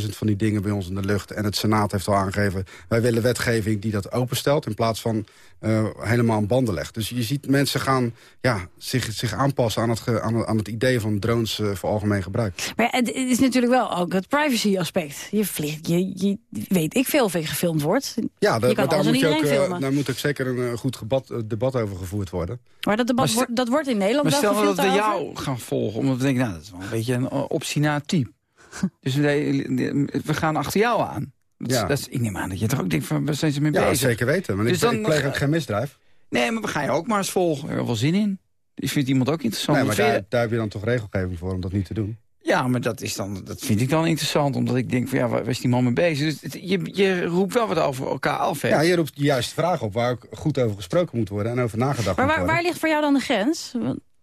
30.000 van die dingen bij ons in de lucht. En het Senaat heeft al aangegeven, wij willen wetgeving die dat openstelt... in plaats van eh, helemaal aan banden legt. Dus je ziet mensen gaan ja, zich, zich aanpassen aan het, ge- aan, het- aan het idee van drones eh, voor algemeen gebruik. Maar ja, het is natuurlijk wel ook het privacy aspect. Je vliegt, je, je weet ik veel of je gefilmd wordt. Ja, je daar, moet je ook, eh, daar moet ook zeker een goed debat, debat over gevoerd worden. Maar dat debat Maar stel- dat wordt in Nederland Maar wel stel dat we over. jou gaan volgen, omdat we denken, nou, dat is wel een beetje een eh, obstinaat type. dus we, we gaan achter jou aan. Ja. dat is, ik neem aan dat je toch ook denkt, van, waar zijn ze mee Ja, bezig? zeker weten. Maar Dus ik, dan ik pleeg ook geen misdrijf. Nee, maar we gaan je ook maar eens volgen. Er wel zin in. Ik vind iemand ook interessant. Nee, maar daar, daar heb je dan toch regelgeving voor om dat niet te doen. Ja, maar dat, is dan, dat vind ik dan interessant. Omdat ik denk, van, ja, waar is die man mee bezig? Dus het- je, je roept wel wat over elkaar af. Hè? Ja, je roept de juiste vragen op waar ook goed over gesproken moet worden en over nagedacht Maar moet waar, waar ligt voor jou dan de grens?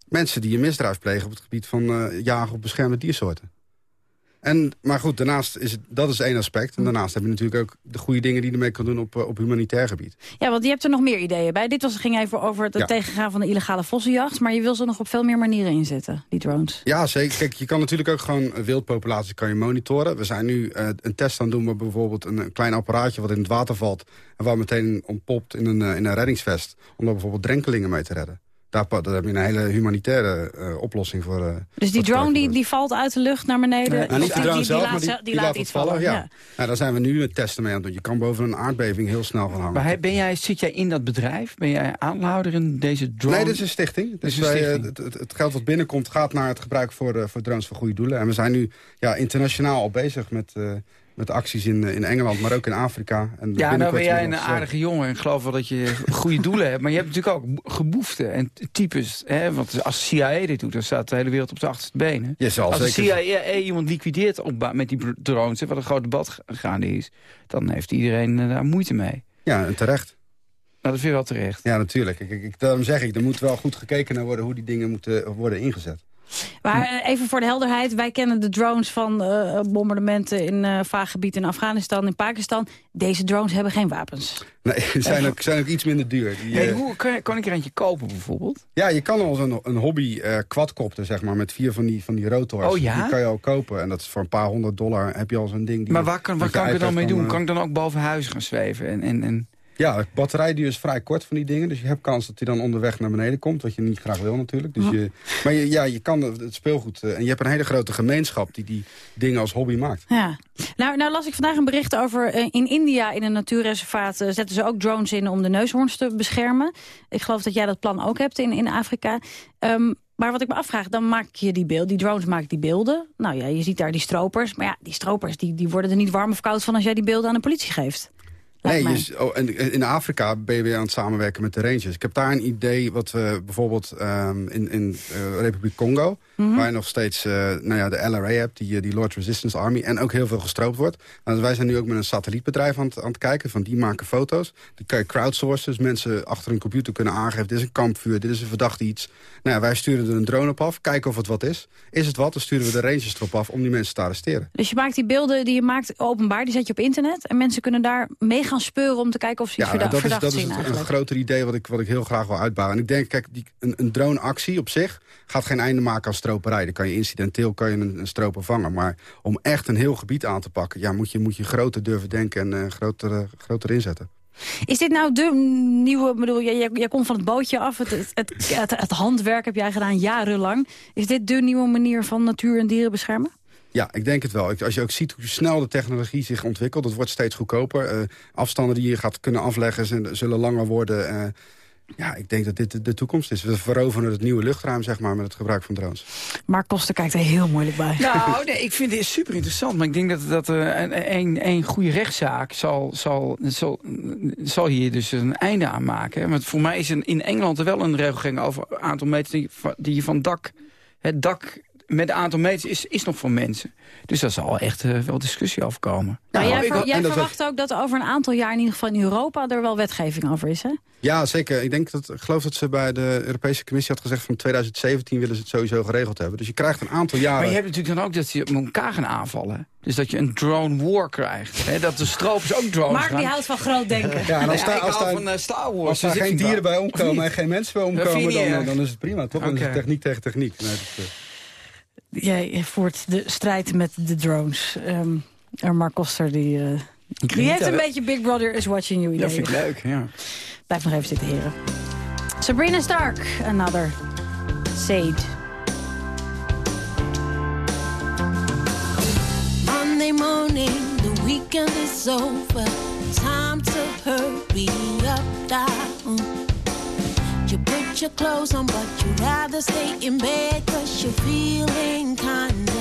Mensen die een misdrijf plegen op het gebied van eh, jagen op beschermde diersoorten. En, maar goed, daarnaast is het, dat is één aspect. En daarnaast heb je natuurlijk ook de goede dingen die je ermee kan doen op, eh, op humanitair gebied. Ja, want je hebt er nog meer ideeën bij. Dit was, ging even over het Ja. tegengaan van de illegale vossenjacht. Maar je wil ze nog op veel meer manieren inzetten, die drones. Ja, zeker. Kijk, je kan natuurlijk ook gewoon wildpopulatie kan je monitoren. We zijn nu eh, een test aan het doen met bijvoorbeeld een, een klein apparaatje wat in het water valt. En waar meteen ontpopt in een, eh, in een reddingsvest. Om daar bijvoorbeeld drenkelingen mee te redden. Daar, heb je een hele humanitaire eh, oplossing voor. eh, Dus die drone die, die valt uit de lucht naar beneden. Nou, niet Of de drone zelf, laat, maar die, die laat, iets het vallen. Ja. Nou, daar zijn we nu met testen mee aan het doen. Je kan boven een aardbeving heel snel gaan hangen. Maar ben jij, zit jij in dat bedrijf? Ben jij aanhouder in deze drone? Nee, dit is een stichting. Dus is een wij, stichting. het, het- het geld wat binnenkomt gaat naar het gebruik voor, voor drones voor goede doelen. En we zijn nu ja, internationaal al bezig met, eh, met acties in, eh, in Engeland, maar ook in Afrika. En Ja, nou ben jij een aardige jongen. en Ik geloof wel dat je goede doelen hebt. Maar je hebt natuurlijk ook geboeften en types. Hè? Want als CIA dit doet, dan staat de hele wereld op de achterste benen. Je zal als de zeker- CIA iemand liquideert op, met die drones... wat een groot debat ga- gaande is... dan heeft iedereen eh, daar moeite mee. Ja, en terecht. Nou, dat vind je wel terecht. Ja, natuurlijk. Ik, ik, ik- daarom zeg ik, er moet wel goed gekeken naar worden hoe die dingen moeten worden ingezet. Maar eh, even voor de helderheid, wij kennen de drones van eh, bombardementen in eh vaag gebied in Afghanistan, in Pakistan. Deze drones hebben geen wapens. Nee, ze zijn ook, zijn ook iets minder duur. Die, Hey, hoe, kan, kan ik er eentje kopen bijvoorbeeld? Ja, je kan al zo'n een hobby eh quadcopter, zeg maar, met vier van die, van die rotors. Oh, ja? Die kan je al kopen. En dat is voor een paar honderd dollar heb je al zo'n ding. Die Maar waar kan, waar kan ik er dan mee doen? Kan ik dan ook boven huis gaan zweven? En, en, en... Ja, de batterijduur is vrij kort van die dingen. Dus je hebt kans dat hij dan onderweg naar beneden komt. Wat je niet graag wil natuurlijk. Dus je, maar je, ja, je kan het speelgoed... eh, en je hebt een hele grote gemeenschap die die dingen als hobby maakt. Ja. Nou, nou las ik vandaag een bericht over... eh, in India, in een natuurreservaat, eh, zetten ze ook drones in... om de neushoorns te beschermen. Ik geloof dat jij dat plan ook hebt in, in Afrika. Ehm, maar wat ik me afvraag, dan maak je die beelden... die drones maken die beelden. Nou ja, je ziet daar die stropers. Maar ja, die stropers die, die worden er niet warm of koud van... als jij die beelden aan de politie geeft. Nee, je, oh, en in Afrika ben je weer aan het samenwerken met de Rangers. Ik heb daar een idee wat we bijvoorbeeld ehm, in, in eh, Republiek Congo... Mhm. waar je nog steeds eh, nou ja, de LRA hebt, die, eh, die Lord Resistance Army... en ook heel veel gestroopt wordt. Nou, wij zijn nu ook met een satellietbedrijf aan het, aan het kijken. Van die maken foto's. Die kan je crowdsourcen. Dus mensen achter een computer kunnen aangeven... dit is een kampvuur, dit is een verdachte iets. Nou ja, wij sturen er een drone op af, kijken of het wat is. Is het wat, dan sturen we de Rangers erop af... om die mensen te arresteren. Dus je maakt die beelden die je maakt openbaar, die zet je op internet... en mensen kunnen daar mee gaan speuren om te kijken of ze iets Ja, dat is, dat is het- een groter idee wat ik, wat ik heel graag wil uitbouwen. En ik denk, kijk, die, een, een droneactie op zich gaat geen einde maken aan stroperij. Dan kan je incidenteel kan je een, een stroper vangen. Maar om echt een heel gebied aan te pakken... Ja, moet, je, moet je groter durven denken en eh, groter, groter inzetten. Is dit nou de nieuwe, bedoel, jij, jij, komt van het bootje af, het, het, het, het, het handwerk heb jij gedaan jarenlang. Is dit de nieuwe manier van natuur en dieren beschermen? Ja, ik denk het wel. Als je ook ziet hoe snel de technologie zich ontwikkelt... het wordt steeds goedkoper. Eh, afstanden die je gaat kunnen afleggen zullen langer worden. Eh, ja, ik denk dat dit de, toekomst is. We veroveren het nieuwe luchtruim zeg maar, met het gebruik van drones. Mark Koster kijkt er heel moeilijk bij. Nou, nee, ik vind het super interessant. Maar ik denk dat, dat eh, een, een, een goede rechtszaak zal, zal, zal, zal hier dus een einde aan maken. Want voor mij is een, in Engeland er wel een regelgeving over een aantal meters die, die je van dak... Het dak met een aantal meters is, is nog van mensen. Dus daar zal echt eh, wel discussie over komen. Nou, jij, ik- ver- jij en dat verwacht ook dat over een aantal jaar in ieder geval in Europa er wel wetgeving over is, hè? Ja, zeker. Ik, denk dat, ik geloof dat ze bij de Europese Commissie had gezegd... van 2017 willen ze het sowieso geregeld hebben. Dus je krijgt een aantal jaren... Maar je hebt natuurlijk dan ook dat ze elkaar gaan aanvallen. Dus dat je een drone war krijgt. Hè? Dat de stropers ook drones Mark gaan. die houdt van groot denken. Ja, en als daar, als daar, van, eh, Star Wars, als daar dus geen dieren bij omkomen en geen mensen bij omkomen... Dan, eh, dan is het prima, toch? Dan is het techniek tegen techniek. Nee, dat, Jij voert de strijd met de drones. Ehm en Mark Koster, die, eh, die heeft een hebben. beetje Big Brother is watching you idee. Dat vind ik leuk, ja. Blijf nog even zitten, heren. Sabrina Stark, Another Sade. Monday morning, the weekend is over. Time to hurry up, down. Your clothes on, but you'd rather stay in bed cause you're feeling kinda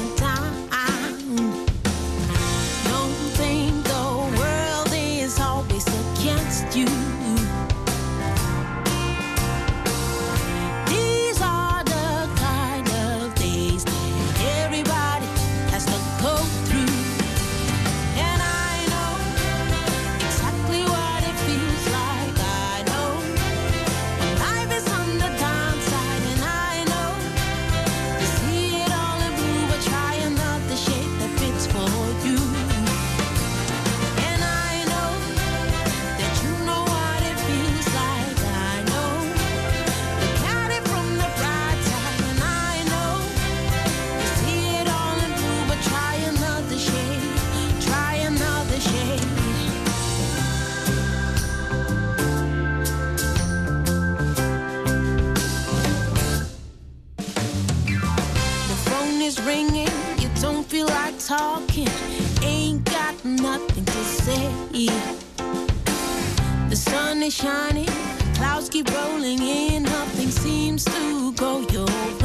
talking, ain't got nothing to say. The sun is shining, clouds keep rolling in, nothing seems to go your way.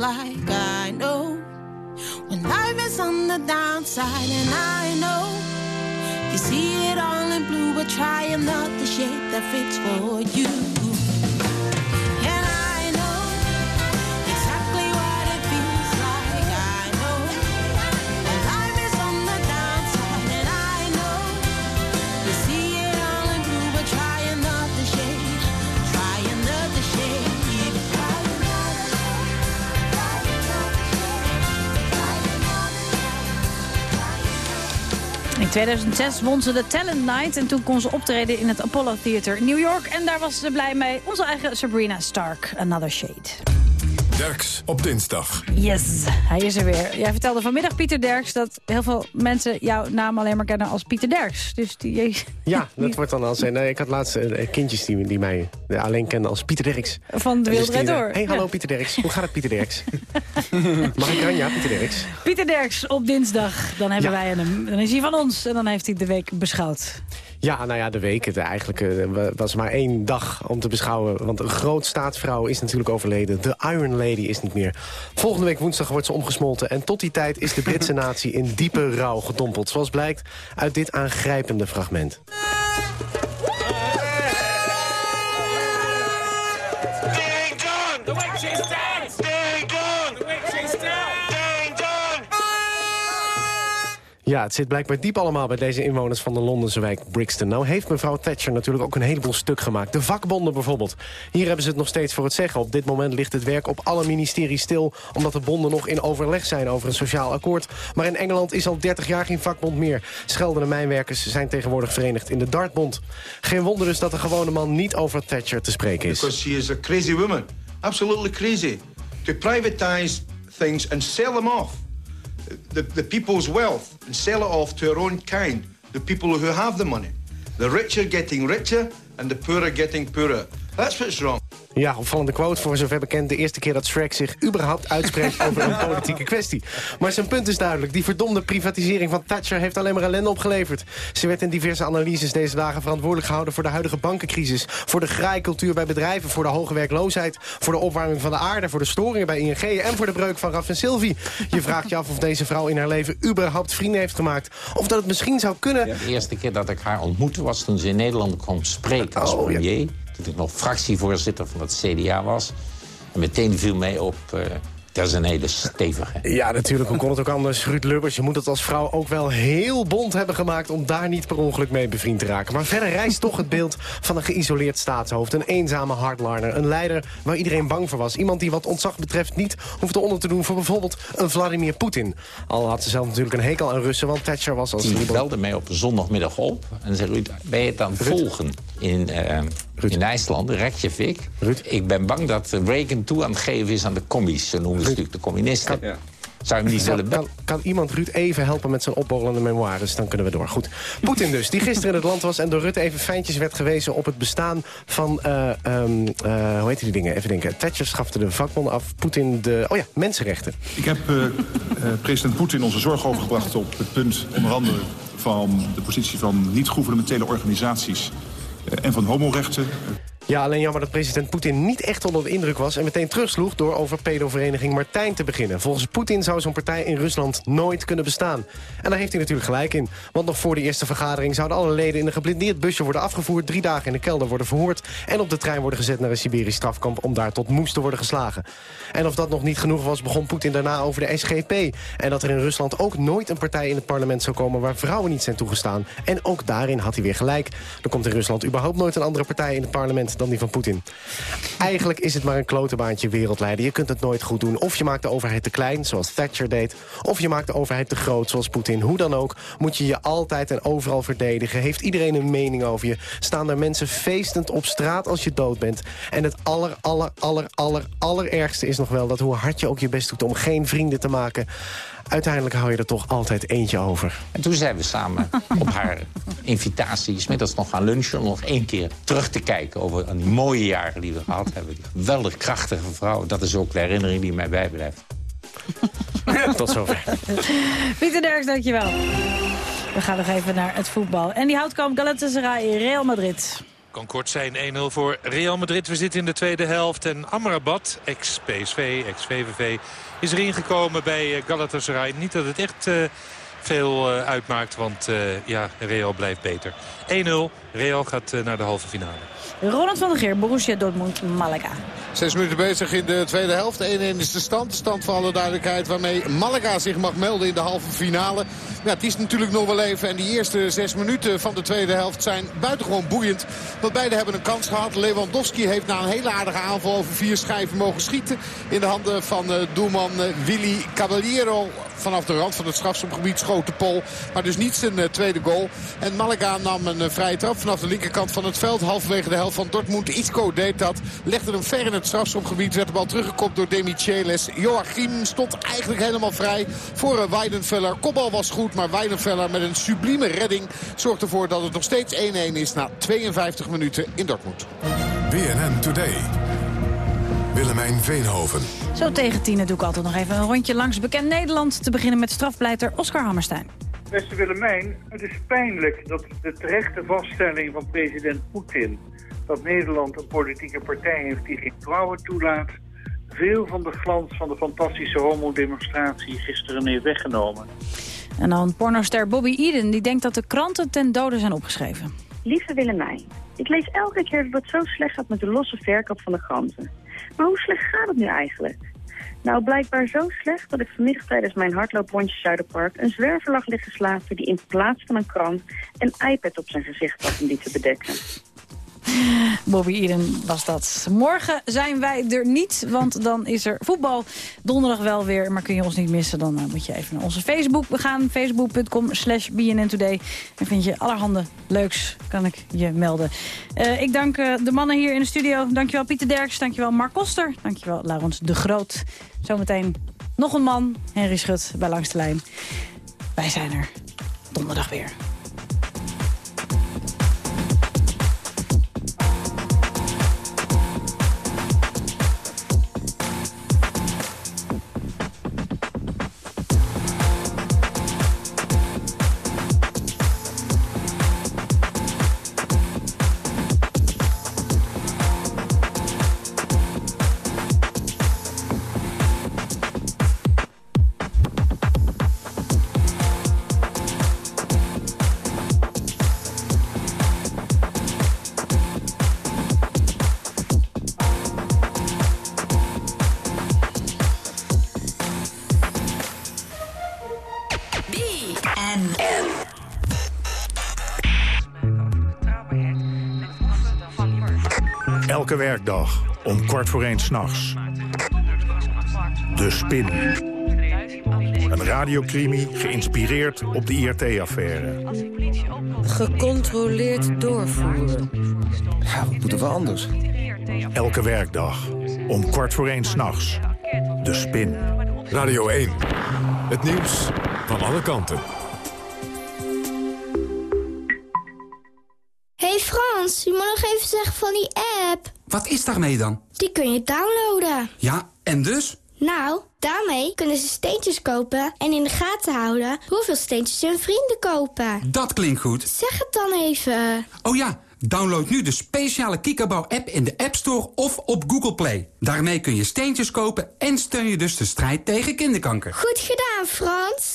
Like. I know when life is on the downside, and I know you see it all in blue, but try another shape that fits for you. 2006 won ze de Talent Night en toen kon ze optreden in het Apollo Theater in New York. En daar was ze blij mee. Onze eigen Sabrina Stark, Another Shade. Derks op dinsdag. Yes, hij is er weer. Jij vertelde vanmiddag, Pieter Derks, dat heel veel mensen jouw naam alleen maar kennen als Pieter Derks. Dus die, Ja, dat wordt dan als... Nee, ik had laatst eh, kindjes die, die mij eh, alleen kenden als Pieter Derks. Van de dus Wereld die, eh, Door. Hey, hallo Ja. Pieter Derks. Hoe gaat het Pieter Derks? Mag ik eraan? Ja, Pieter Derks. Pieter Derks op dinsdag, dan hebben Ja. wij hem. Dan is hij van ons en dan heeft hij de week beschouwd. Ja, nou ja, de week. Het eigenlijk eh, wa- was maar één dag om te beschouwen. Want een groot staatsvrouw is natuurlijk overleden. De Iron Lady is niet meer. Volgende week woensdag wordt ze omgesmolten. En tot die tijd is de Britse natie in diepe rouw gedompeld. Zoals blijkt uit dit aangrijpende fragment. Ja, het zit blijkbaar diep allemaal bij deze inwoners van de Londense wijk Brixton. Nou heeft mevrouw Thatcher natuurlijk ook een heleboel stuk gemaakt. De vakbonden bijvoorbeeld. Hier hebben ze het nog steeds voor het zeggen. Op dit moment ligt het werk op alle ministeries stil... omdat de bonden nog in overleg zijn over een sociaal akkoord. Maar in Engeland is al 30 jaar geen vakbond meer. Scheldende mijnwerkers zijn tegenwoordig verenigd in de Dartbond. Geen wonder dus dat de gewone man niet over Thatcher te spreken is. Because she is a crazy woman. Absolutely crazy. To privatize things and sell them off. The, the people's wealth and sell it off to our own kind. The people who have the money. The rich are getting richer and the poor are getting poorer. That's what's wrong. Ja, opvallende quote voor zover bekend. De eerste keer dat Shrek zich überhaupt uitspreekt over een politieke kwestie. Maar zijn punt is duidelijk. Die verdomde privatisering van Thatcher heeft alleen maar ellende opgeleverd. Ze werd in diverse analyses deze dagen verantwoordelijk gehouden... voor de huidige bankencrisis, voor de graaikultuur bij bedrijven... voor de hoge werkloosheid, voor de opwarming van de aarde... voor de storingen bij ING en voor de breuk van Raf en Sylvie. Je vraagt je af of deze vrouw in haar leven überhaupt vrienden heeft gemaakt. Of dat het misschien zou kunnen... De eerste keer dat ik haar ontmoette was toen ze in Nederland kwam spreken als premier. Toen ik nog fractievoorzitter van het CDA was. En meteen viel mij op, eh dat is een hele stevige. Ja, natuurlijk. Hoe kon het ook anders? Ruud Lubbers, je moet het als vrouw ook wel heel bond hebben gemaakt... om daar niet per ongeluk mee bevriend te raken. Maar verder rijst toch het beeld van een geïsoleerd staatshoofd. Een eenzame hardliner. Een leider waar iedereen bang voor was. Iemand die wat ontzag betreft niet hoefde onder te doen... voor bijvoorbeeld een Vladimir Poetin. Al had ze zelf natuurlijk een hekel aan Russen... want Thatcher was als... Die belde mij op een zondagmiddag op en zei... Ruud, ben je het aan het volgen in, eh, in IJsland, Reykjavik? Ik ben bang dat Reagan toe aan het geven is aan de commies. Zo noemen ze natuurlijk de communisten. Zou je hem niet Kan, willen kan, kan iemand Ruud even helpen met zijn opborrelende memoires? Dan kunnen we door. Goed. Poetin dus, die gisteren in het land was... en door Rutte even fijntjes werd gewezen op het bestaan van... eh, ehm, eh, hoe heet die dingen? Even denken. Thatcher schafte de vakbonden af. Poetin de... Oh ja, mensenrechten. Ik heb eh, eh, president Poetin onze zorg overgebracht op het punt onder andere van de positie van niet-governementele organisaties en van homorechten. Ja, alleen jammer dat president Poetin niet echt onder de indruk was... en meteen terugsloeg door over pedovereniging Martijn te beginnen. Volgens Poetin zou zo'n partij in Rusland nooit kunnen bestaan. En daar heeft hij natuurlijk gelijk in. Want nog voor de eerste vergadering zouden alle leden... in een geblindeerd busje worden afgevoerd... drie dagen in de kelder worden verhoord... en op de trein worden gezet naar een Siberisch strafkamp... om daar tot moes te worden geslagen. En of dat nog niet genoeg was, begon Poetin daarna over de SGP. En dat er in Rusland ook nooit een partij in het parlement zou komen... waar vrouwen niet zijn toegestaan. En ook daarin had hij weer gelijk. Er komt in Rusland überhaupt nooit een andere partij in het parlement dan die van Poetin. Eigenlijk is het maar een klotenbaantje wereldleider. Je kunt het nooit goed doen. Of je maakt de overheid te klein, zoals Thatcher deed. Of je maakt de overheid te groot, zoals Poetin. Hoe dan ook, moet je je altijd en overal verdedigen. Heeft iedereen een mening over je. Staan er mensen feestend op straat als je dood bent. En het aller, aller, aller, aller, allerergste is nog wel... dat hoe hard je ook je best doet om geen vrienden te maken... uiteindelijk hou je er toch altijd eentje over. En toen zijn we samen op haar invitatie... 's middags nog gaan lunchen om nog één keer terug te kijken... over aan die mooie jaren die we gehad hebben. Die geweldig krachtige vrouw. Dat is ook de herinnering die mij bijblijft. Tot zover. Pieter Derks, dankjewel. We gaan nog even naar het voetbal. En die Houtkamp Galatasaray Real Madrid. Kan kort zijn 1-0 voor Real Madrid. We zitten in de tweede helft. En Amrabat, ex-PSV, ex-VVV, is erin gekomen bij eh, Galatasaray. Niet dat het echt... eh, veel eh, uitmaakt, want ja, Real blijft beter. 1-0, Real gaat eh, naar de halve finale. Ronald van der Geer, Borussia Dortmund, Malaga. Zes minuten bezig in de tweede helft. 1-1 is de stand. De stand voor alle duidelijkheid waarmee Malaga zich mag melden in de halve finale. Ja, het is natuurlijk nog wel even. En die eerste zes minuten van de tweede helft zijn buitengewoon boeiend. Want beide hebben een kans gehad. Lewandowski heeft na een hele aardige aanval over vier schijven mogen schieten. In de handen van uh, doelman uh, Willy Caballero. Vanaf de rand van het strafschopgebied schoot de Pol. Maar dus niet zijn uh, tweede goal. En Malaga nam een vrije trap vanaf de linkerkant van het veld. Halverwege de helft van Dortmund. Isco deed dat. Legde hem ver in het strafschopgebied. Werd de bal teruggekopt door Demichelis. Joachim stond eigenlijk helemaal vrij voor uh, Weidenfeller. Kopbal was goed, maar Weidenfeller met een sublieme redding... zorgt ervoor dat het nog steeds 1-1 is na 52 minuten in Dortmund. BNN Today. Willemijn Veenhoven. Zo tegen tienen doe ik altijd nog even een rondje langs bekend Nederland. Te beginnen met strafpleiter Oscar Hammerstein. Beste Willemijn, het is pijnlijk dat de terechte vaststelling van president Poetin... dat Nederland een politieke partij heeft die geen vrouwen toelaat... veel van de glans van de fantastische homodemonstratie gisteren heeft weggenomen. En dan pornoster Bobby Eden, die denkt dat de kranten ten dode zijn opgeschreven. Lieve Willemijn, ik lees elke keer dat het zo slecht gaat met de losse verkoop van de kranten. Maar hoe slecht gaat het nu eigenlijk? Nou, blijkbaar zo slecht dat ik vanmiddag tijdens mijn hardlooprondje Zuiderpark... een zwerver lag liggen slapen die in plaats van een krant... een iPad op zijn gezicht had om die te bedekken. Bobby Eden was dat. Morgen zijn wij er niet, want dan is er voetbal. Donderdag wel weer, maar kun je ons niet missen... dan uh, moet je even naar onze Facebook gaan. Facebook.com slash BNN Today. En vind je allerhande leuks, kan ik je melden. Uh, ik dank uh, de mannen hier in de studio. Dankjewel Pieter Derks, dankjewel Mark Koster. Dankjewel Laurens de Groot. Zometeen nog een man, Henry Schut, bij Langs de Lijn. Wij zijn er donderdag weer. Elke werkdag om kwart voor één s'nachts. De Spin. Een radiocrimi geïnspireerd op de IRT-affaire. Gecontroleerd doorvoeren. Ja, wat moeten we anders? Elke werkdag om kwart voor één s'nachts. De Spin. Radio 1. Het nieuws van alle kanten. Hey Frans, je moet nog even zeggen van die app. Wat is daarmee dan? Die kun je downloaden. Ja, en dus? Nou, daarmee kunnen ze steentjes kopen en in de gaten houden hoeveel steentjes hun vrienden kopen. Dat klinkt goed. Zeg het dan even. Oh ja, download nu de speciale Kikkerbouw-app in de App Store of op Google Play. Daarmee kun je steentjes kopen en steun je dus de strijd tegen kinderkanker. Goed gedaan, Frans.